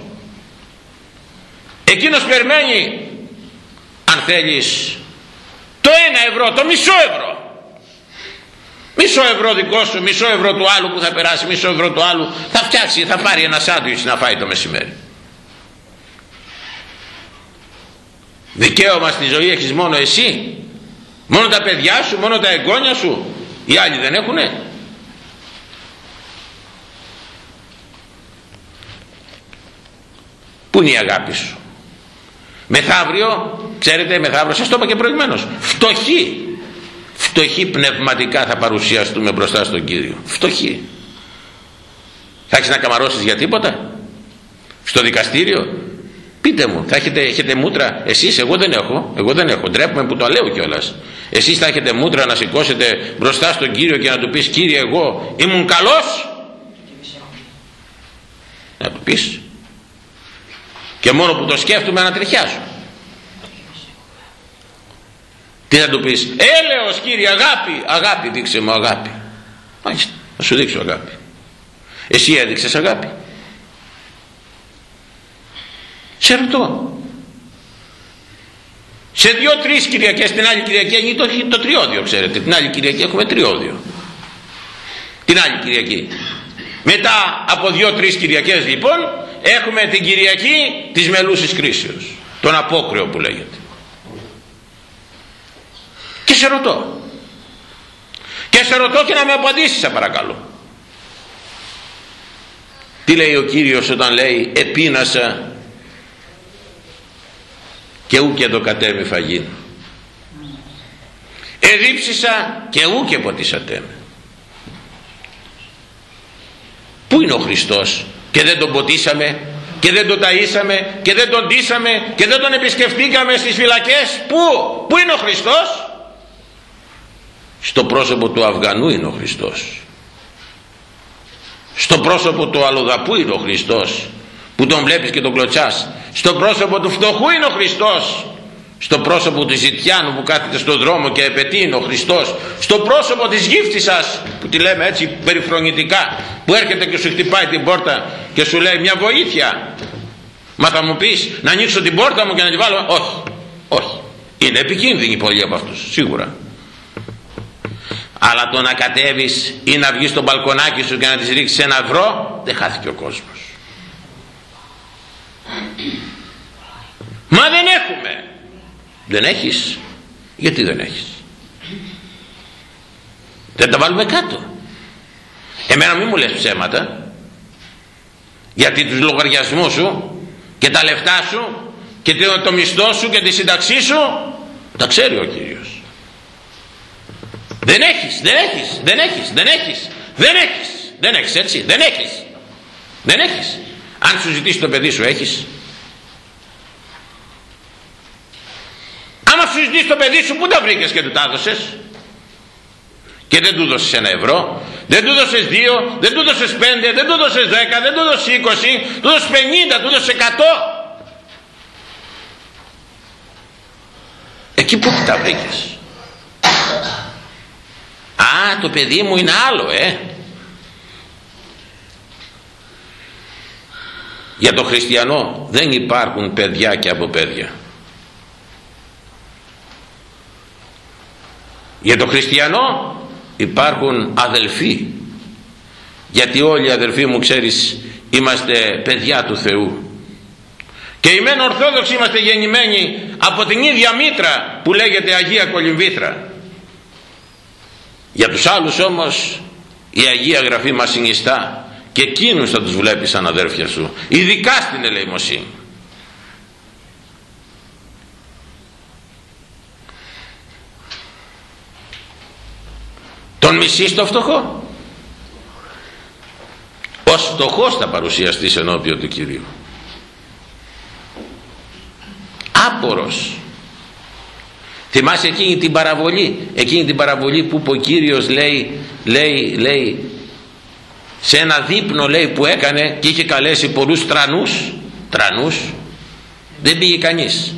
Speaker 1: Εκείνος περιμένει αν θέλεις το ένα ευρώ, το μισό ευρώ. Μισό ευρώ δικό σου, μισό ευρώ του άλλου που θα περάσει, μισό ευρώ του άλλου. Θα φτιάξει, θα πάρει ένα σάντουιτς να φάει το μεσημέρι. Δικαίωμα στη ζωή έχεις μόνο εσύ. Μόνο τα παιδιά σου, μόνο τα εγγόνια σου. Οι άλλοι δεν έχουνε. Πού είναι η αγάπη σου; Μεθαύριο, ξέρετε, μεθαύριο, σας το είπα και προηγουμένως, φτωχοί, φτωχοί πνευματικά θα παρουσιαστούμε μπροστά στον Κύριο. Φτωχοί. Θα έχεις να καμαρώσεις για τίποτα; Στο δικαστήριο; Πείτε μου, θα έχετε, έχετε μούτρα, εσείς, εγώ δεν έχω, εγώ δεν έχω, ντρέπουμε που το λέω κιόλας. Εσείς θα έχετε μούτρα να σηκώσετε μπροστά στον Κύριο και να του πεις Κύριε εγώ ήμουν καλός. Να του πεις και μόνο που το σκέφτομαι ανατριχιάζω τι θα του πεις; Έλεος κύριε αγάπη. Αγάπη δείξε μου αγάπη. Μάλιστα θα σου δείξω αγάπη. Εσύ έδειξες αγάπη. Σε ρωτώ. Σε δύο-τρεις Κυριακές την άλλη Κυριακή είναι το, το τριώδιο ξέρετε. Την άλλη Κυριακή έχουμε τριώδιο. Την άλλη Κυριακή. Μετά από δύο-τρεις Κυριακές λοιπόν έχουμε την Κυριακή της μελούσης κρίσεως. Τον απόκριο που λέγεται και σε ρωτώ. Και σε ρωτώ και να με απαντήσεις σε παρακαλώ. Τι λέει ο Κύριος όταν λέει επίνασα και ού και το κατέβη φαγήν εδίψησα και ού και ποτίσατε πού είναι ο Χριστός και δεν τον ποτίσαμε και δεν τον ταΐσαμε και δεν τον τίσαμε και δεν τον επισκεφτήκαμε στις φυλακές; Πού, πού είναι ο Χριστός; Στο πρόσωπο του Αφγανού είναι ο Χριστός. Στο πρόσωπο του αλλοδαπού είναι ο Χριστός που τον βλέπεις και τον κλωτσάς. Στο πρόσωπο του φτωχού είναι ο Χριστός. Στο πρόσωπο του Ζητιάνου που κάθεται στον δρόμο και επαιτεί είναι ο Χριστός. Στο πρόσωπο της γύφτισας που τη λέμε έτσι περιφρονητικά που έρχεται και σου χτυπάει την πόρτα και σου λέει μια βοήθεια. Μα θα μου πεις να ανοίξω την πόρτα μου και να τη βάλω. Όχι, όχι. Είναι επικίνδυνοι πολλοί από αυτούς σίγουρα αλλά το να κατέβεις ή να βγεις στο μπαλκονάκι σου και να της ρίξεις ένα ευρώ δεν χάθηκε ο κόσμος. Μα δεν έχουμε. Δεν έχεις. Γιατί δεν έχεις; Δεν τα βάλουμε κάτω. Εμένα μην μου λες ψέματα. Γιατί τους λογαριασμούς σου και τα λεφτά σου και το μισθό σου και τη σύνταξή σου τα ξέρει ο Κύριος δεν έχεις, δεν έχεις, δεν έχεις, δεν έχεις, δεν έχεις, δεν έχεις έτσι, δεν έχεις, δεν έχεις. Αν σου ζητήσει το παιδί σου έχεις. Άμα σου ζητήσει το παιδί σου, πού τα βρήκες και του τα έδωσες; Και δεν του δώσεις ένα ευρώ, δεν του δώσεις δύο, δεν του δώσεις πέντε, δεν του δώσεις δέκα, δεν του δώσεις είκοσι, του δώσεις πενήντα, του δώσεις εκατό. Εκεί πού τα βρήκες; Α, το παιδί μου είναι άλλο, ε. Για το χριστιανό δεν υπάρχουν παιδιά και από παιδιά. Για το χριστιανό υπάρχουν αδελφοί. Γιατί όλοι οι αδελφοί μου ξέρεις είμαστε παιδιά του Θεού. Και οι μεν Ορθόδοξοι είμαστε γεννημένοι από την ίδια μήτρα που λέγεται Αγία Κολυμβήθρα. Για τους άλλους όμως η Αγία Γραφή μας συνιστά και εκείνους θα τους βλέπεις σαν αδέρφια σου ειδικά στην ελεημοσύνη. Τον μισείς το φτωχό; Ως φτωχός θα παρουσιαστείς ενώπιον του Κυρίου. Άπορος θυμάσαι εκείνη την παραβολή; Εκείνη την παραβολή που ο Κύριος λέει λέει λέει σε ένα δείπνο λέει που έκανε και είχε καλέσει πολλούς τρανούς. Τρανούς. Δεν πήγε κανείς.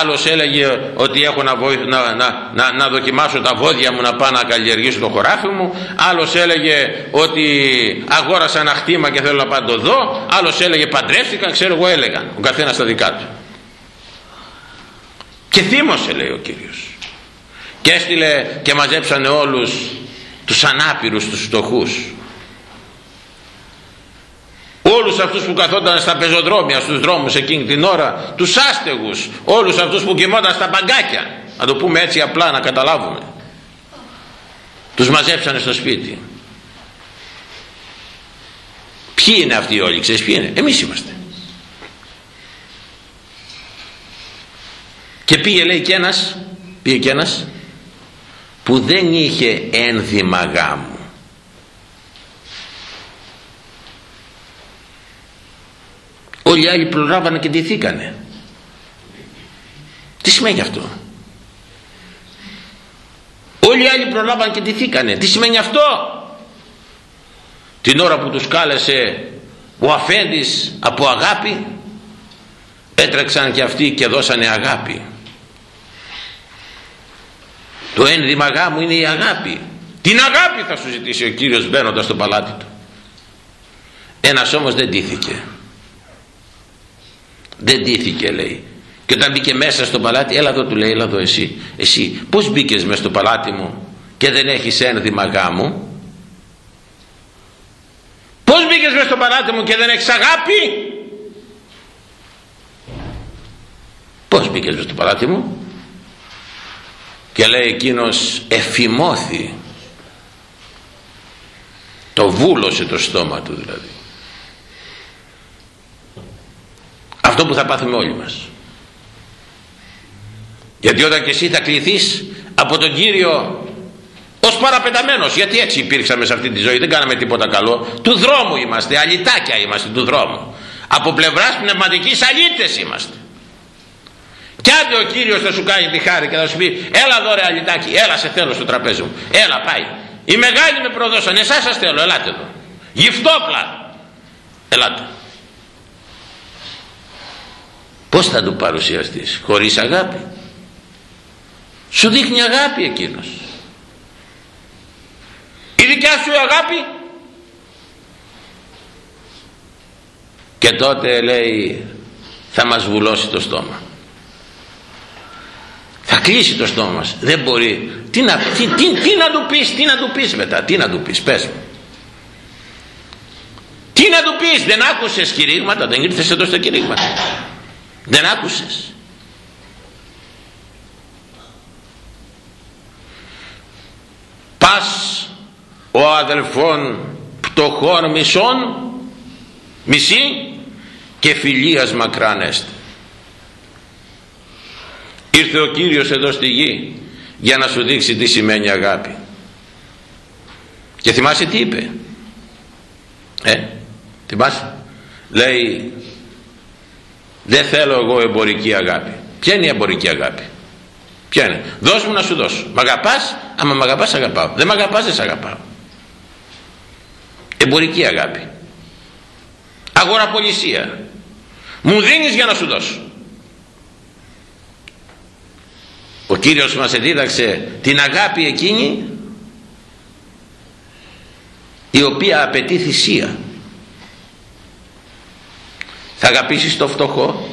Speaker 1: Άλλος έλεγε ότι έχω να, να, να, να, δοκιμάσω τα βόδια μου να πάω να καλλιεργήσω το χωράφι μου. Άλλος έλεγε ότι αγόρασα ένα χτήμα και θέλω να πάω το δω. Άλλος έλεγε παντρεύτηκαν ξέρω εγώ έλεγαν. Ο καθένας τα δικά του και θύμωσε λέει ο Κύριος. Και έστειλε και μαζέψανε όλους τους ανάπηρους τους φτωχούς. Όλους αυτούς που καθόταν στα πεζοδρόμια στους δρόμους εκείνη την ώρα τους άστεγους. Όλους αυτούς που κοιμόταν στα παγκάκια να το πούμε έτσι απλά να καταλάβουμε. Τους μαζέψανε στο σπίτι. Ποιοι είναι αυτοί όλοι ξέρεις ποιοι είναι; Εμείς είμαστε και πήγε λέει και ένας πήγε και ένας που δεν είχε ένδυμα γάμου. Όλοι οι άλλοι προλάβανε και ντυθήκανε. Τι σημαίνει αυτό; Όλοι οι άλλοι προλάβανε και ντυθήκανε. Τι σημαίνει αυτό; Την ώρα που τους κάλεσε ο αφέντης από αγάπη έτρεξαν και αυτοί και δώσανε αγάπη το ένδυμα γάμου είναι η αγάπη. Την αγάπη θα σου ζητήσει ο Κύριος μπαίνοντας στο παλάτι του. Ένας όμως δεν ντύθηκε. Δεν ντύθηκε λέει. Και όταν μπήκε μέσα στο παλάτι έλα εδώ του λέει έλα εδώ εσύ εσύ πως μπήκες μέσα στο παλάτι μου και δεν έχεις ένδυμα γάμου πως μπήκες μέσα στο παλάτι μου και δεν έχεις αγάπη; Πως μπήκες μέσα στο παλάτι μου; Και λέει εκείνος εφημώθη το βούλωσε το στόμα του δηλαδή. Αυτό που θα πάθουμε όλοι μας. Γιατί όταν και εσύ θα κληθείς από τον Κύριο ως παραπεταμένος γιατί έτσι υπήρξαμε σε αυτή τη ζωή δεν κάναμε τίποτα καλό. Του δρόμου είμαστε αλυτάκια είμαστε του δρόμου. Από πλευράς πνευματικής αλήτες είμαστε κι άντε ο Κύριος θα σου κάνει τη χάρη και θα σου πει έλα εδώ ρε αλυτάκι έλα σε θέλω στο τραπέζι μου. Έλα πάει οι μεγάλοι με προδώσαν εσάς σας θέλω ελάτε εδώ γυφτόπλα. Ελάτε. Πως θα του παρουσιαστείς χωρίς αγάπη; Σου δείχνει αγάπη εκείνος. Η δικιά σου αγάπη. Και τότε λέει θα μας βουλώσει το στόμα. θα κλείσει το στόμα μας. Δεν μπορεί. Τι να, τι, τι, τι να του πεις τι να του πεις μετά. Τι να του πεις πες μου. Τι να του πεις δεν άκουσες κηρύγματα δεν ήρθες εδώ στα κηρύγματα δεν άκουσες. Πας ο αδελφών πτωχών μισών μισή και φιλίας μακράν έστε ήρθε ο Κύριος εδώ στη γη για να σου δείξει τι σημαίνει αγάπη. Και θυμάσαι τι είπε. Ε θυμάσαι. Λέει δεν θέλω εγώ εμπορική αγάπη ποια είναι η εμπορική αγάπη; Ποια είναι; Δώσ' μου να σου δώσω. Μ' αγαπάς; Άμα μ' αγαπάς αγαπάω. Δεν μ' αγαπάς δεν σ' αγαπάω. Εμπορική αγάπη. Αγοραπολισία. Μου δίνεις για να σου δώσω ο Κύριος μας εδίδαξε την αγάπη εκείνη η οποία απαιτεί θυσία. Θα αγαπήσεις το φτωχό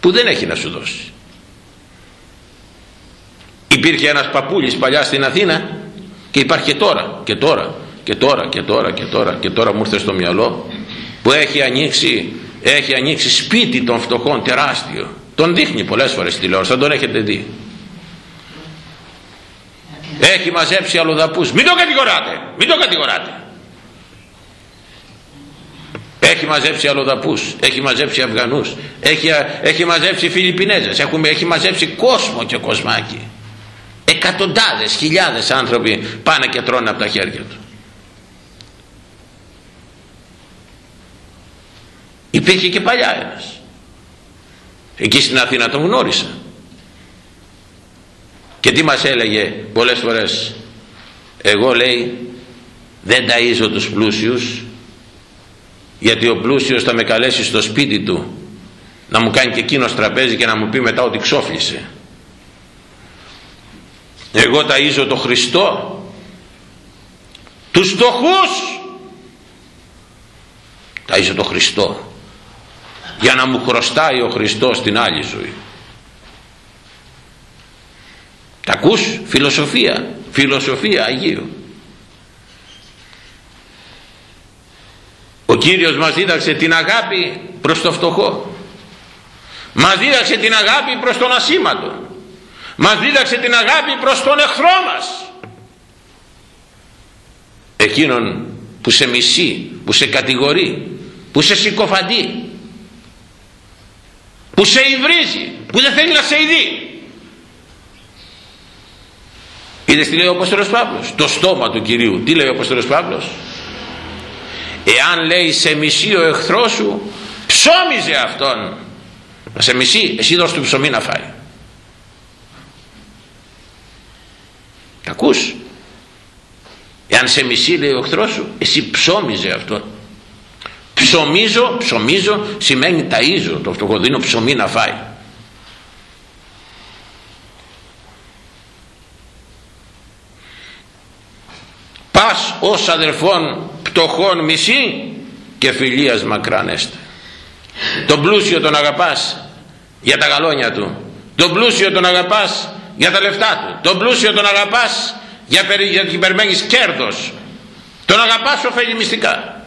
Speaker 1: που δεν έχει να σου δώσει. Υπήρχε ένας παππούλης παλιά στην Αθήνα και υπάρχει και τώρα και τώρα και τώρα και τώρα και τώρα και τώρα μου ήρθε στο μυαλό που έχει ανοίξει, έχει ανοίξει σπίτι των φτωχών τεράστιο τον δείχνει πολλές φορές στη τηλεόραση, θα τον έχετε δει. Έχει μαζέψει αλλοδαπούς. Μην τον κατηγοράτε, μην τον κατηγοράτε. Έχει μαζέψει αλλοδαπούς, έχει μαζέψει Αφγανούς, έχει, έχει μαζέψει Φιλιππινέζες, έχουμε, έχει μαζέψει κόσμο και κοσμάκι. Εκατοντάδες, χιλιάδες άνθρωποι πάνε και τρώνε από τα χέρια του. Υπήρχε και παλιά ένας εκεί στην Αθήνα τον γνώρισα. Και τι μας έλεγε πολλές φορές. Εγώ λέει δεν ταΐζω τους πλούσιους γιατί ο πλούσιος θα με καλέσει στο σπίτι του να μου κάνει και εκείνος τραπέζι και να μου πει μετά ότι ξόφλησε. Εγώ ταΐζω το Χριστό τους φτωχούς. Ταΐζω το Χριστό για να μου χρωστάει ο Χριστός την άλλη ζωή. Τα ακούς; Φιλοσοφία. Φιλοσοφία Αγίου. Ο Κύριος μας δίδαξε την αγάπη προς το φτωχό. Μας δίδαξε την αγάπη προς τον ασήμαντο. Μας δίδαξε την αγάπη προς τον εχθρό μας. Εκείνον που σε μισεί που σε κατηγορεί που σε συκοφαντεί που σε υβρίζει που δεν θέλει να σε ειδεί. Είδες τι λέει ο Απόστολος Παύλος; Το στόμα του Κυρίου. Τι λέει ο Απόστολος Παύλος; Εάν λέει σε μισεί ο εχθρός σου ψώμιζε αυτόν να σε μισεί εσύ δώσ' του ψωμί να φάει. Ακούς; Εάν σε μισεί λέει ο εχθρός σου εσύ ψώμιζε αυτόν ψωμίζω ψωμίζω σημαίνει ταΐζω το φτωχό δίνω ψωμί να φάει. Πας ως αδερφών πτωχών μισή και φιλίας μακράνεστε τον πλούσιο τον αγαπάς για τα γαλόνια του. Τον πλούσιο τον αγαπάς για τα λεφτά του. Τον πλούσιο τον αγαπάς για, για περιμένεις κέρδος. Τον αγαπάς ωφελημιστικά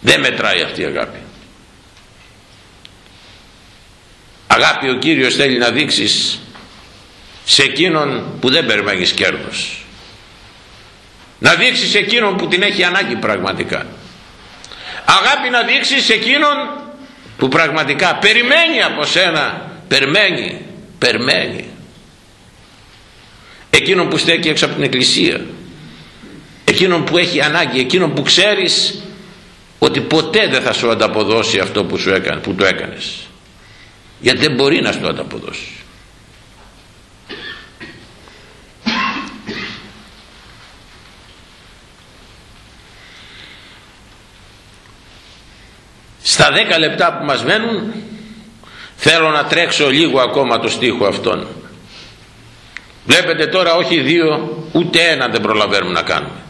Speaker 1: δεν μετράει αυτή η αγάπη. Αγάπη ο Κύριος θέλει να δείξεις σε εκείνον που δεν περιμένεις κέρδος. Να δείξεις εκείνον που την έχει ανάγκη πραγματικά. Αγάπη να δείξεις εκείνον που πραγματικά περιμένει από σένα περιμένει, περιμένει. Εκείνον που στέκει έξω από την εκκλησία εκείνον που έχει ανάγκη εκείνον που ξέρεις ότι ποτέ δεν θα σου ανταποδώσει αυτό που, σου έκανε, που το έκανες. Γιατί δεν μπορεί να σου το ανταποδώσει. Στα δέκα λεπτά που μας μένουν θέλω να τρέξω λίγο ακόμα το στίχο αυτόν. Βλέπετε τώρα όχι δύο ούτε ένα δεν προλαβαίνουμε να κάνουμε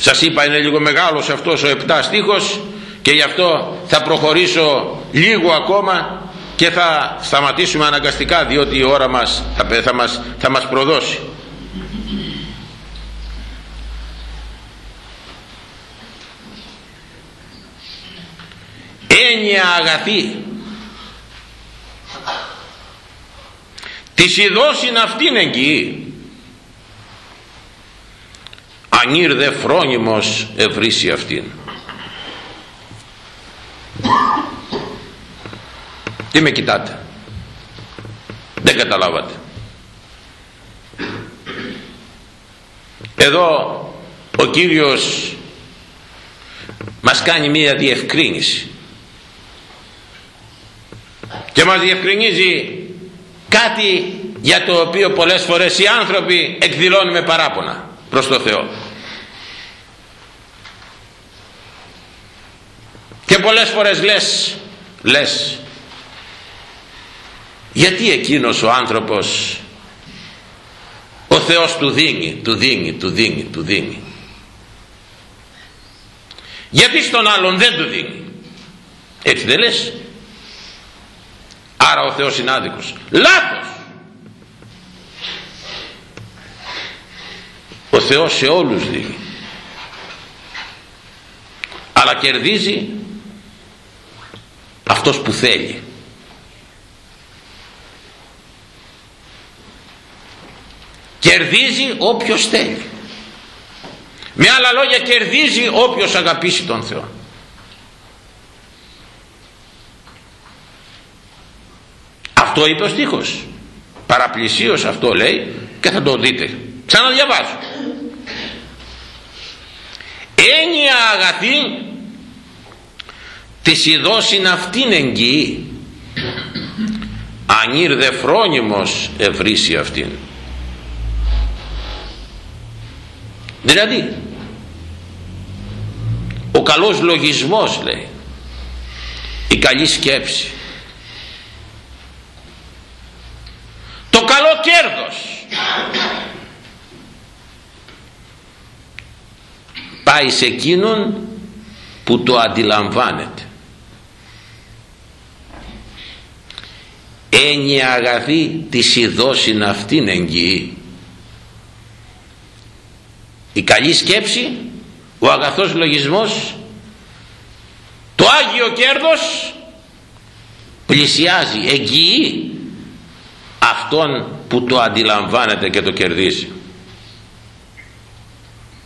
Speaker 1: σας είπα είναι λίγο μεγάλος αυτός ο επτά στίχος και γι' αυτό θα προχωρήσω λίγο ακόμα και θα σταματήσουμε αναγκαστικά διότι η ώρα μας θα, θα, μας, θα μας προδώσει. Έννοια αγαθή. Της ειδώσιν αυτήν εγγυή αν ήρθε φρόνιμος ευρύσει αυτήν. Τι με κοιτάτε; Δεν καταλάβατε. Εδώ ο Κύριος μας κάνει μία διευκρίνηση. Και μας διευκρινίζει κάτι για το οποίο πολλές φορές οι άνθρωποι εκδηλώνουμε παράπονα προς το Θεό και πολλές φορές λες λες γιατί εκείνος ο άνθρωπος ο Θεός του δίνει του δίνει, του δίνει, του δίνει. Γιατί στον άλλον δεν του δίνει. Έτσι δεν λες. Άρα ο Θεός είναι άδικος. Λάθος! Ο Θεός σε όλους δίνει. Αλλά κερδίζει αυτός που θέλει. Κερδίζει όποιος θέλει. Με άλλα λόγια κερδίζει όποιος αγαπήσει τον Θεό. Αυτό είπε ο στίχος. Παραπλησίως αυτό λέει και θα το δείτε. Ξαναδιαβάζω. Έννοια αγαθή της ειδώσιν αυτήν εγγυή. Αν ήρθε φρόνιμος ευρύσει αυτήν. Δηλαδή ο καλός λογισμός λέει η καλή σκέψη. Το καλό κέρδος. Πάει σε εκείνον που το αντιλαμβάνεται έννοια αγαθή της ειδώσιν αυτήν εγγυή. Η καλή σκέψη ο αγαθός λογισμός το Άγιο κέρδος πλησιάζει, εγγυεί αυτόν που το αντιλαμβάνεται και το κερδίζει.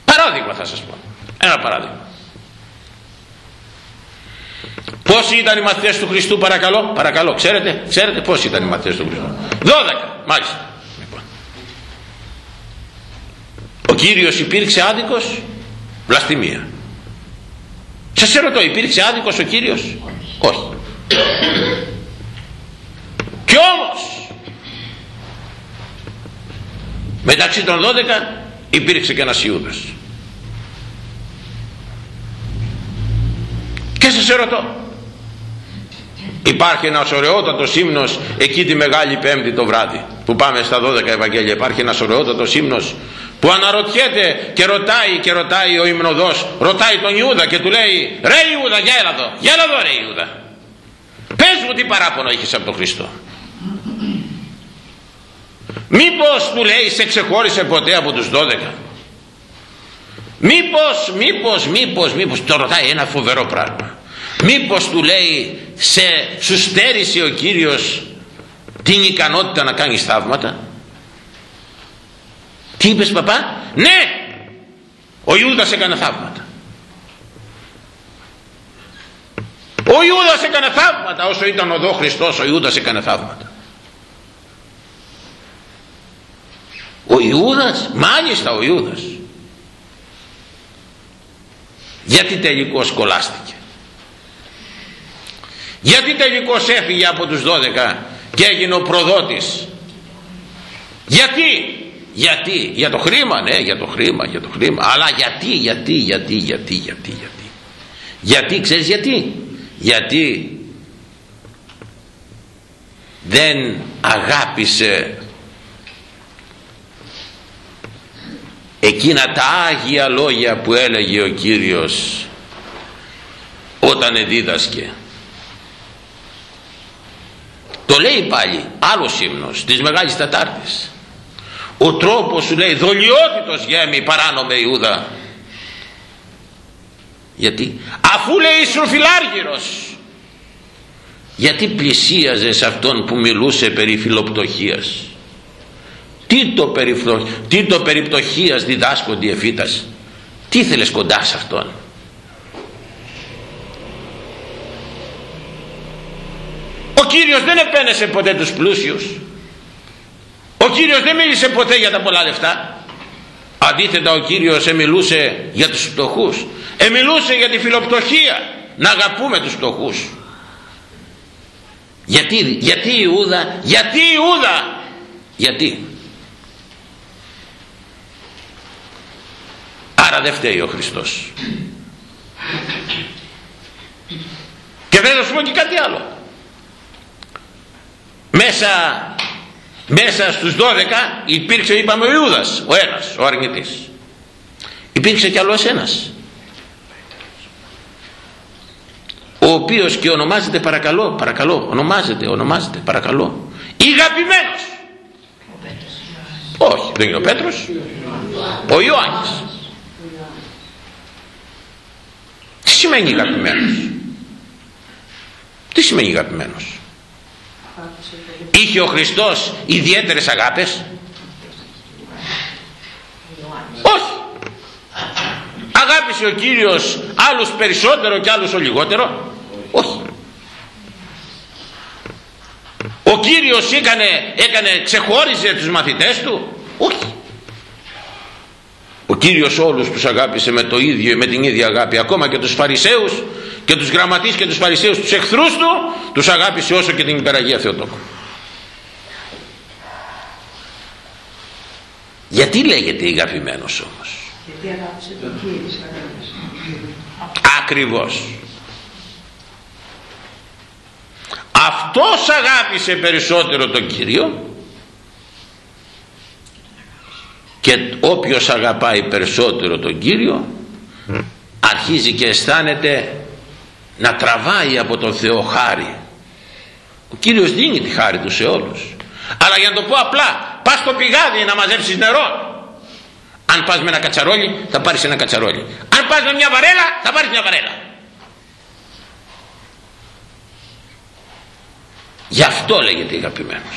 Speaker 1: Παράδειγμα θα σας πω. Ένα παράδειγμα Πόσοι ήταν οι μαθητές του Χριστού παρακαλώ, παρακαλώ, ξέρετε, ξέρετε πόσοι ήταν οι μαθητές του Χριστού; 12, μάλιστα. Λοιπόν. Ο Κύριος υπήρξε άδικος, βλαστημία. Σας ερωτώ, υπήρξε άδικος ο Κύριος; Όχι. Κι όμως, μεταξύ των 12 υπήρξε και ένας Ιούδας. Και σας ερωτώ, Υπάρχει ένας ωραιότατος ύμνος εκεί τη Μεγάλη Πέμπτη το βράδυ που πάμε στα 12 Ευαγγέλια. Υπάρχει ένας ωραιότατος ύμνος που αναρωτιέται και ρωτάει και ρωτάει ο υμνοδός ρωτάει τον Ιούδα και του λέει ρε Ιούδα για έλα εδώ, για έλα εδώ ρε Ιούδα. Πες μου τι παράπονο έχεις από τον Χριστό μήπως του λέει σε ξεχώρισε ποτέ από τους 12 μήπως, μήπως, μήπως, μήπως το ρωτάει ένα φοβερό πράγμα μήπως του λέει σε σου στέρισε ο Κύριος την ικανότητα να κάνεις θαύματα τι είπες παπά; Ναι ο Ιούδας έκανε θαύματα ο Ιούδας έκανε θαύματα όσο ήταν ο Χριστός ο Ιούδας έκανε θαύματα. Ο Ιούδας μάλιστα ο Ιούδας γιατί τελικώς κολλάστηκε γιατί τελικώς έφυγε από τους 12 και έγινε ο προδότης; Γιατί; Γιατί; Για το χρήμα ναι για το χρήμα για το χρήμα. Αλλά γιατί γιατί γιατί γιατί γιατί γιατί; Γιατί ξέρεις γιατί; Γιατί δεν αγάπησε εκείνα τα Άγια λόγια που έλεγε ο Κύριος όταν δίδασκε το λέει πάλι άλλος ύμνος της Μεγάλης Τετάρτης. Ο τρόπος σου λέει δολιότητος γέμι παράνομε Ιούδα γιατί; Αφού λέει Ισροφιλάργυρος γιατί πλησίαζες σε αυτόν που μιλούσε περί φιλοπτωχίας. Τι το, περιφλο... τι το περιπτωχίας διδάσκονται εφήτας; Τι ήθελες κοντά σε αυτόν; Κύριος δεν επένεσε ποτέ τους πλούσιους. Ο Κύριος δεν μίλησε ποτέ για τα πολλά λεφτά. Αντίθετα ο Κύριος εμιλούσε για τους φτωχούς. Εμιλούσε για τη φιλοπτωχία να αγαπούμε τους φτωχούς. Γιατί, γιατί Ιούδα γιατί Ιούδα γιατί. Άρα δεν φταίει ο Χριστός. Και δεν θα σου πω και κάτι άλλο μέσα μέσα στους 12 υπήρξε είπαμε ο Ιούδας ο ένας ο αρνητής. Υπήρξε κι άλλος ένας ο οποίος και ονομάζεται παρακαλώ παρακαλώ ονομάζεται ονομάζεται παρακαλώ ηγαπημένος. Όχι δεν είναι ο Πέτρος ο Ιωάννης. Τι σημαίνει ηγαπημένος; Τι σημαίνει ηγαπημένος; Είχε ο Χριστός ιδιαίτερες αγάπες; Όχι. Αγάπησε ο Κύριος άλλους περισσότερο και άλλους ο λιγότερο; Όχι. Ο Κύριος έκανε, έκανε ξεχώριζε τους μαθητές του; Όχι. Ο Κύριος όλους τους αγάπησε με το ίδιο με την ίδια αγάπη ακόμα και τους Φαρισαίους και τους γραμματείς και τους φαρισαίους τους εχθρούς του τους αγάπησε όσο και την υπεραγία Θεοτόκο γιατί λέγεται αγαπημένος όμως γιατί αγάπησε τον Κύριο ακριβώς. Αυτός αγάπησε περισσότερο τον Κύριο και όποιος αγαπάει περισσότερο τον Κύριο αρχίζει και αισθάνεται να τραβάει από τον Θεό χάρη. Ο Κύριος δίνει τη χάρη του σε όλους. Αλλά για να το πω απλά πας στο πηγάδι να μαζέψεις νερό. Αν πας με ένα κατσαρόλι θα πάρεις ένα κατσαρόλι. Αν πας με μια βαρέλα θα πάρεις μια βαρέλα. Γι' αυτό λέγεται αγαπημένος.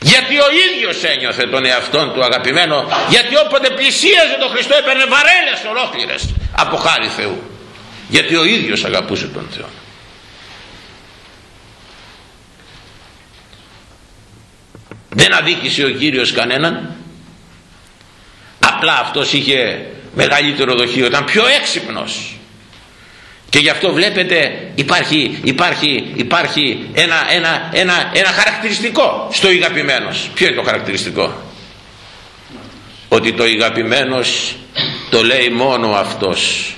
Speaker 1: Γιατί ο ίδιος ένιωθε τον εαυτόν του αγαπημένο γιατί όποτε πλησίαζε τον Χριστό έπαιρνε βαρέλες ολόκληρες από χάρη Θεού γιατί ο ίδιος αγαπούσε τον Θεό δεν αδίκησε ο Κύριος κανέναν απλά αυτός είχε μεγαλύτερο δοχείο ήταν πιο έξυπνος και γι' αυτό βλέπετε υπάρχει, υπάρχει, υπάρχει ένα, ένα, ένα, ένα χαρακτηριστικό στο ηγαπημένος. Ποιο είναι το χαρακτηριστικό; Ότι το ηγαπημένος το λέει μόνο αυτός.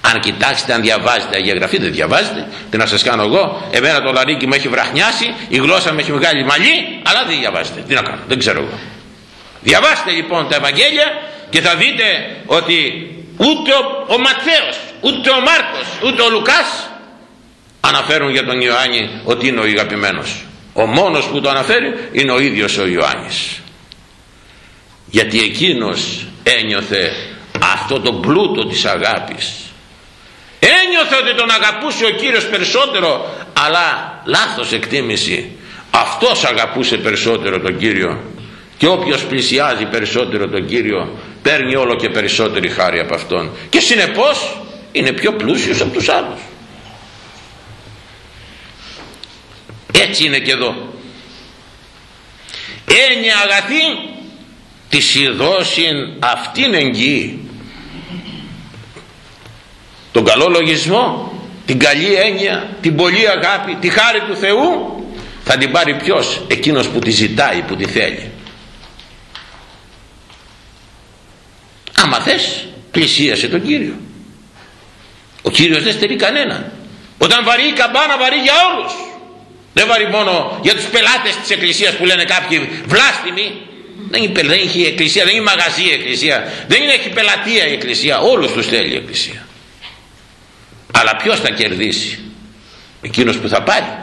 Speaker 1: Αν κοιτάξετε, αν διαβάζετε Αγία Γραφή, δεν διαβάζετε, τι να σας κάνω εγώ, εμένα το λαρίκι μου έχει βραχνιάσει, η γλώσσα μου έχει μεγάλη μαλλί, αλλά δεν διαβάζετε. Τι να κάνω, δεν ξέρω εγώ. Διαβάστε λοιπόν τα Ευαγγέλια και θα δείτε ότι ούτε ο, ο Ματθαίος ούτε ο Μάρκος ούτε ο Λουκάς αναφέρουν για τον Ιωάννη ότι είναι ο ηγαπημένος ο μόνος που το αναφέρει είναι ο ίδιος ο Ιωάννης γιατί εκείνος ένιωθε αυτό το πλούτο της αγάπης ένιωθε ότι τον αγαπούσε ο Κύριος περισσότερο αλλά λάθος εκτίμηση. Αυτός αγαπούσε περισσότερο τον Κύριο. Και όποιος πλησιάζει περισσότερο τον Κύριο παίρνει όλο και περισσότερη χάρη από Αυτόν. Και συνεπώς είναι πιο πλούσιος από τους άλλους. Έτσι είναι και εδώ. Έννοια αγαθή της ειδώσιν αυτήν εγγύη τον καλό λογισμό την καλή έννοια την πολλή αγάπη τη χάρη του Θεού θα την πάρει ποιος; Εκείνος που τη ζητάει που τη θέλει. Άμα θες πλησίασε τον Κύριο. Ο Κύριος δεν στερεί κανένα όταν βαρεί η καμπάνα βαρεί για όλους. Δεν βαρεί μόνο για τους πελάτες της εκκλησίας που λένε κάποιοι βλάστημοι δεν είναι, δεν έχει εκκλησία, δεν είναι μαγαζί η εκκλησία. Δεν είναι, έχει πελατεία η εκκλησία. Όλους τους θέλει η εκκλησία αλλά ποιος θα κερδίσει; Εκείνος που θα πάρει.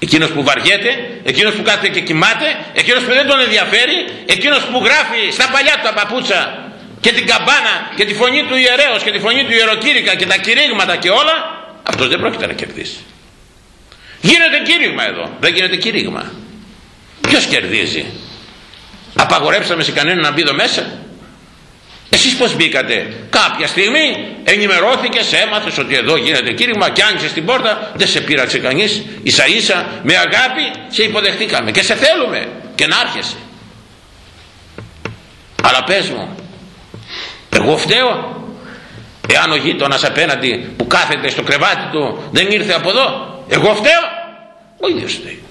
Speaker 1: Εκείνος που βαριέται εκείνος που κάθεται και κοιμάται εκείνος που δεν τον ενδιαφέρει εκείνος που γράφει στα παλιά του τα παπούτσα και την καμπάνα και τη φωνή του ιερέως και τη φωνή του ιεροκήρυκα και τα κηρύγματα και όλα αυτός δεν πρόκειται να κερδίσει. Γίνεται κήρυγμα εδώ. Δεν γίνεται κήρυγμα. Ποιος κερδίζει; Απαγορέψαμε σε κανέναν να μπει εδώ μέσα; Εσείς πως μπήκατε; Κάποια στιγμή ενημερώθηκες έμαθες ότι εδώ γίνεται κήρυγμα και άνοιξες την πόρτα δεν σε πείραξε κανείς. Ίσα ίσα με αγάπη σε υποδεχτήκαμε. Και σε θέλουμε. Και να άρχεσαι αλλά πες μου εγώ φταίω; Εάν ο γείτονας απέναντι που κάθεται στο κρεβάτι του δεν ήρθε από εδώ εγώ φταίω; Ο ίδιος φταίει.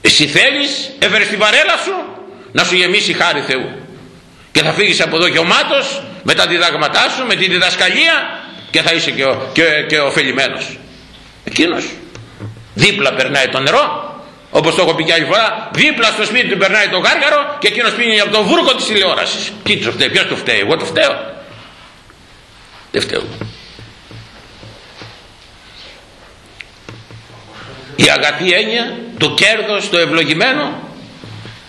Speaker 1: Εσύ θέλεις έφερες την βαρέλα σου να σου γεμίσει χάρη Θεού και θα φύγεις από εδώ γεωμάτος με τα διδάγματά σου με τη διδασκαλία και θα είσαι και, ο, και, και ωφελημένος εκείνος. Δίπλα περνάει το νερό όπως το έχω πει και άλλη φορά δίπλα στο σπίτι του περνάει το γάργαρο και εκείνος πίνει από τον βούρκο της τηλεόρασης. Τι το φταίει, ποιος το φταίει, εγώ το φταίω. Δεν φταίω. Η αγαθή έννοια το κέρδος, το ευλογημένο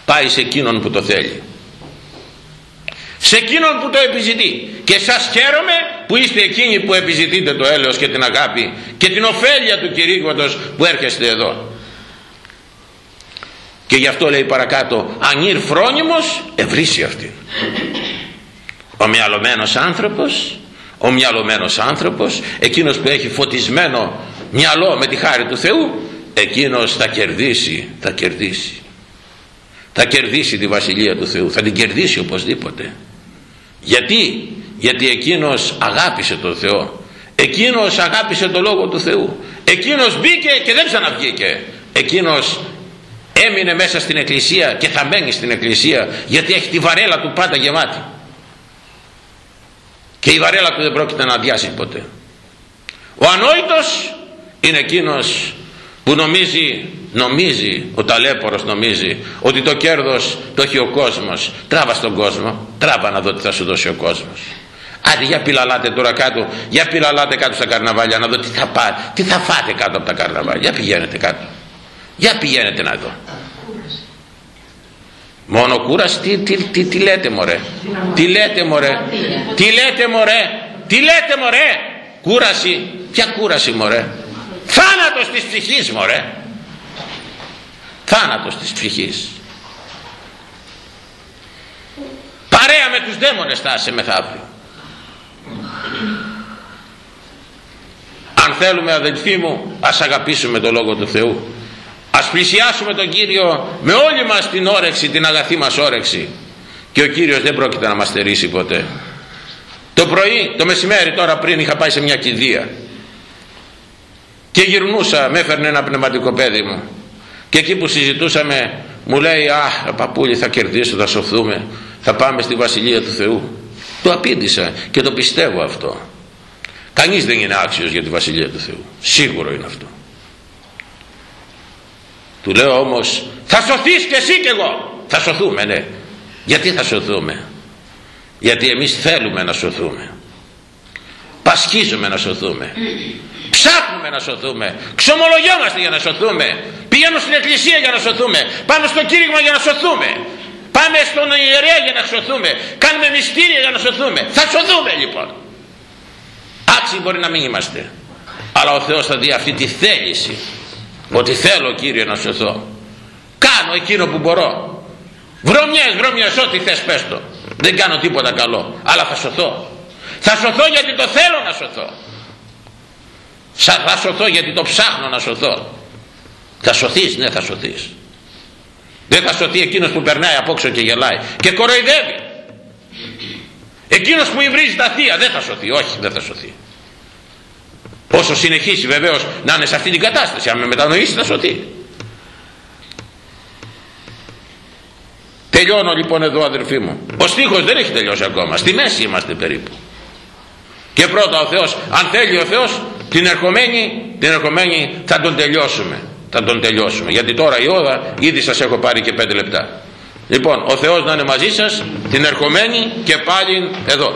Speaker 1: πάει σε εκείνον που το θέλει σε εκείνον που το επιζητεί. Και σας χαίρομαι που είστε εκείνοι που επιζητείτε το έλεος και την αγάπη και την ωφέλεια του κηρύγματος που έρχεστε εδώ. Και γι' αυτό λέει παρακάτω ανήρ φρόνιμος ευρύσει αυτή ο μυαλωμένος άνθρωπος ο μυαλωμένος άνθρωπος εκείνος που έχει φωτισμένο μυαλό με τη χάρη του Θεού εκείνος θα κερδίσει θα κερδίσει. Θα κερδίσει τη Βασιλεία του Θεού θα την κερδίσει οπωσδήποτε γιατί; Γιατί εκείνος αγάπησε τον Θεό. Εκείνος αγάπησε τον Λόγο του Θεού. Εκείνος μπήκε και δεν ξαναβγήκε. Εκείνος έμεινε μέσα στην εκκλησία και θα μένει στην εκκλησία γιατί έχει τη βαρέλα του πάντα γεμάτη. Και η βαρέλα του δεν πρόκειται να αδειάσει ποτέ. Ο ανόητος είναι εκείνος που νομίζει νομίζει ο ταλέπορος νομίζει ότι το κέρδος το έχει ο κόσμος τράβα στον κόσμο τράβα να δω τι θα σου δώσει ο κόσμος Άντε για πιλαλάτε τώρα κάτω, για πιλαλάτε κάτω στα καρναβάλια να δω τι θα πάτε, τι θα φάτε κάτω από τα καρναβάλια. Για πηγαίνετε κάτω. Για πηγαίνετε να δω. Μόνο κούραση, τι, τι, τι, τι λέτε μωρέ, τι λέτε μωρέ, τι λέτε μωρέ, τι λέτε μωρέ, κούραση, ποια κούραση μωρέ, θάνατος της ψυχής μωρέ, θάνατος της ψυχής. Παρέα με τους δαίμονες θα είσαι μεθαύριο. αν θέλουμε αδελφοί μου ας αγαπήσουμε το Λόγο του Θεού. Ας πλησιάσουμε τον Κύριο με όλη μας την όρεξη την αγαθή μας όρεξη. Και ο Κύριος δεν πρόκειται να μας στερήσει ποτέ. Το πρωί, το μεσημέρι τώρα πριν είχα πάει σε μια κηδεία. Και γυρνούσα, με έφερνε ένα πνευματικό παιδί μου και εκεί που συζητούσαμε μου λέει «Αχ παππούλη θα κερδίσω, θα σωθούμε, θα πάμε στη Βασιλεία του Θεού». Το απήντησα και το πιστεύω αυτό. Κανείς δεν είναι άξιος για τη Βασιλεία του Θεού. Σίγουρο είναι αυτό. Του λέω όμως θα σωθείς και εσύ και εγώ. Θα σωθούμε ναι. Γιατί θα σωθούμε. Γιατί εμείς θέλουμε να σωθούμε. Πασχίζουμε να σωθούμε. Ψάχνουμε να σωθούμε. Ξομολογιόμαστε για να σωθούμε. Πηγαίνω στην εκκλησία για να σωθούμε. Πάμε στο κήρυγμα για να σωθούμε. Πάμε στον ιερέα για να σωθούμε. Κάνουμε μυστήρια για να σωθούμε. Θα σωθούμε λοιπόν. Άξιοι μπορεί να μην είμαστε. Αλλά ο Θεός θα δει αυτή τη θέληση. Ότι θέλω Κύριε να σωθώ. Κάνω εκείνο που μπορώ. Βρωμιές, βρωμιές, ό,τι θες πες το. Δεν κάνω τίποτα καλό. Αλλά θα σωθώ. Θα σωθώ γιατί το θέλω να σωθώ. Θα σωθώ γιατί το ψάχνω να σωθώ. Θα σωθείς, ναι θα σωθείς. Δεν θα σωθεί εκείνος που περνάει απόξω και γελάει και κοροϊδεύει. Εκείνος που υβρίζει τα θεία δεν θα σωθεί. Όχι δεν θα σωθεί. Όσο συνεχίσει βεβαίως να είναι σε αυτή την κατάσταση. Αν με μετανοήσει θα σωθεί. Τελειώνω λοιπόν εδώ αδερφοί μου. Ο στίχος δεν έχει τελειώσει ακόμα. Στη μέση είμαστε περίπου. Και πρώτα ο Θεός, αν θέλει ο Θεός, την ερχομένη, την ερχομένη θα τον τελειώσουμε θα τον τελειώσουμε. Γιατί τώρα η ώρα ήδη σας έχω πάρει και πέντε λεπτά. Λοιπόν ο Θεός να είναι μαζί σας την ερχομένη και πάλι εδώ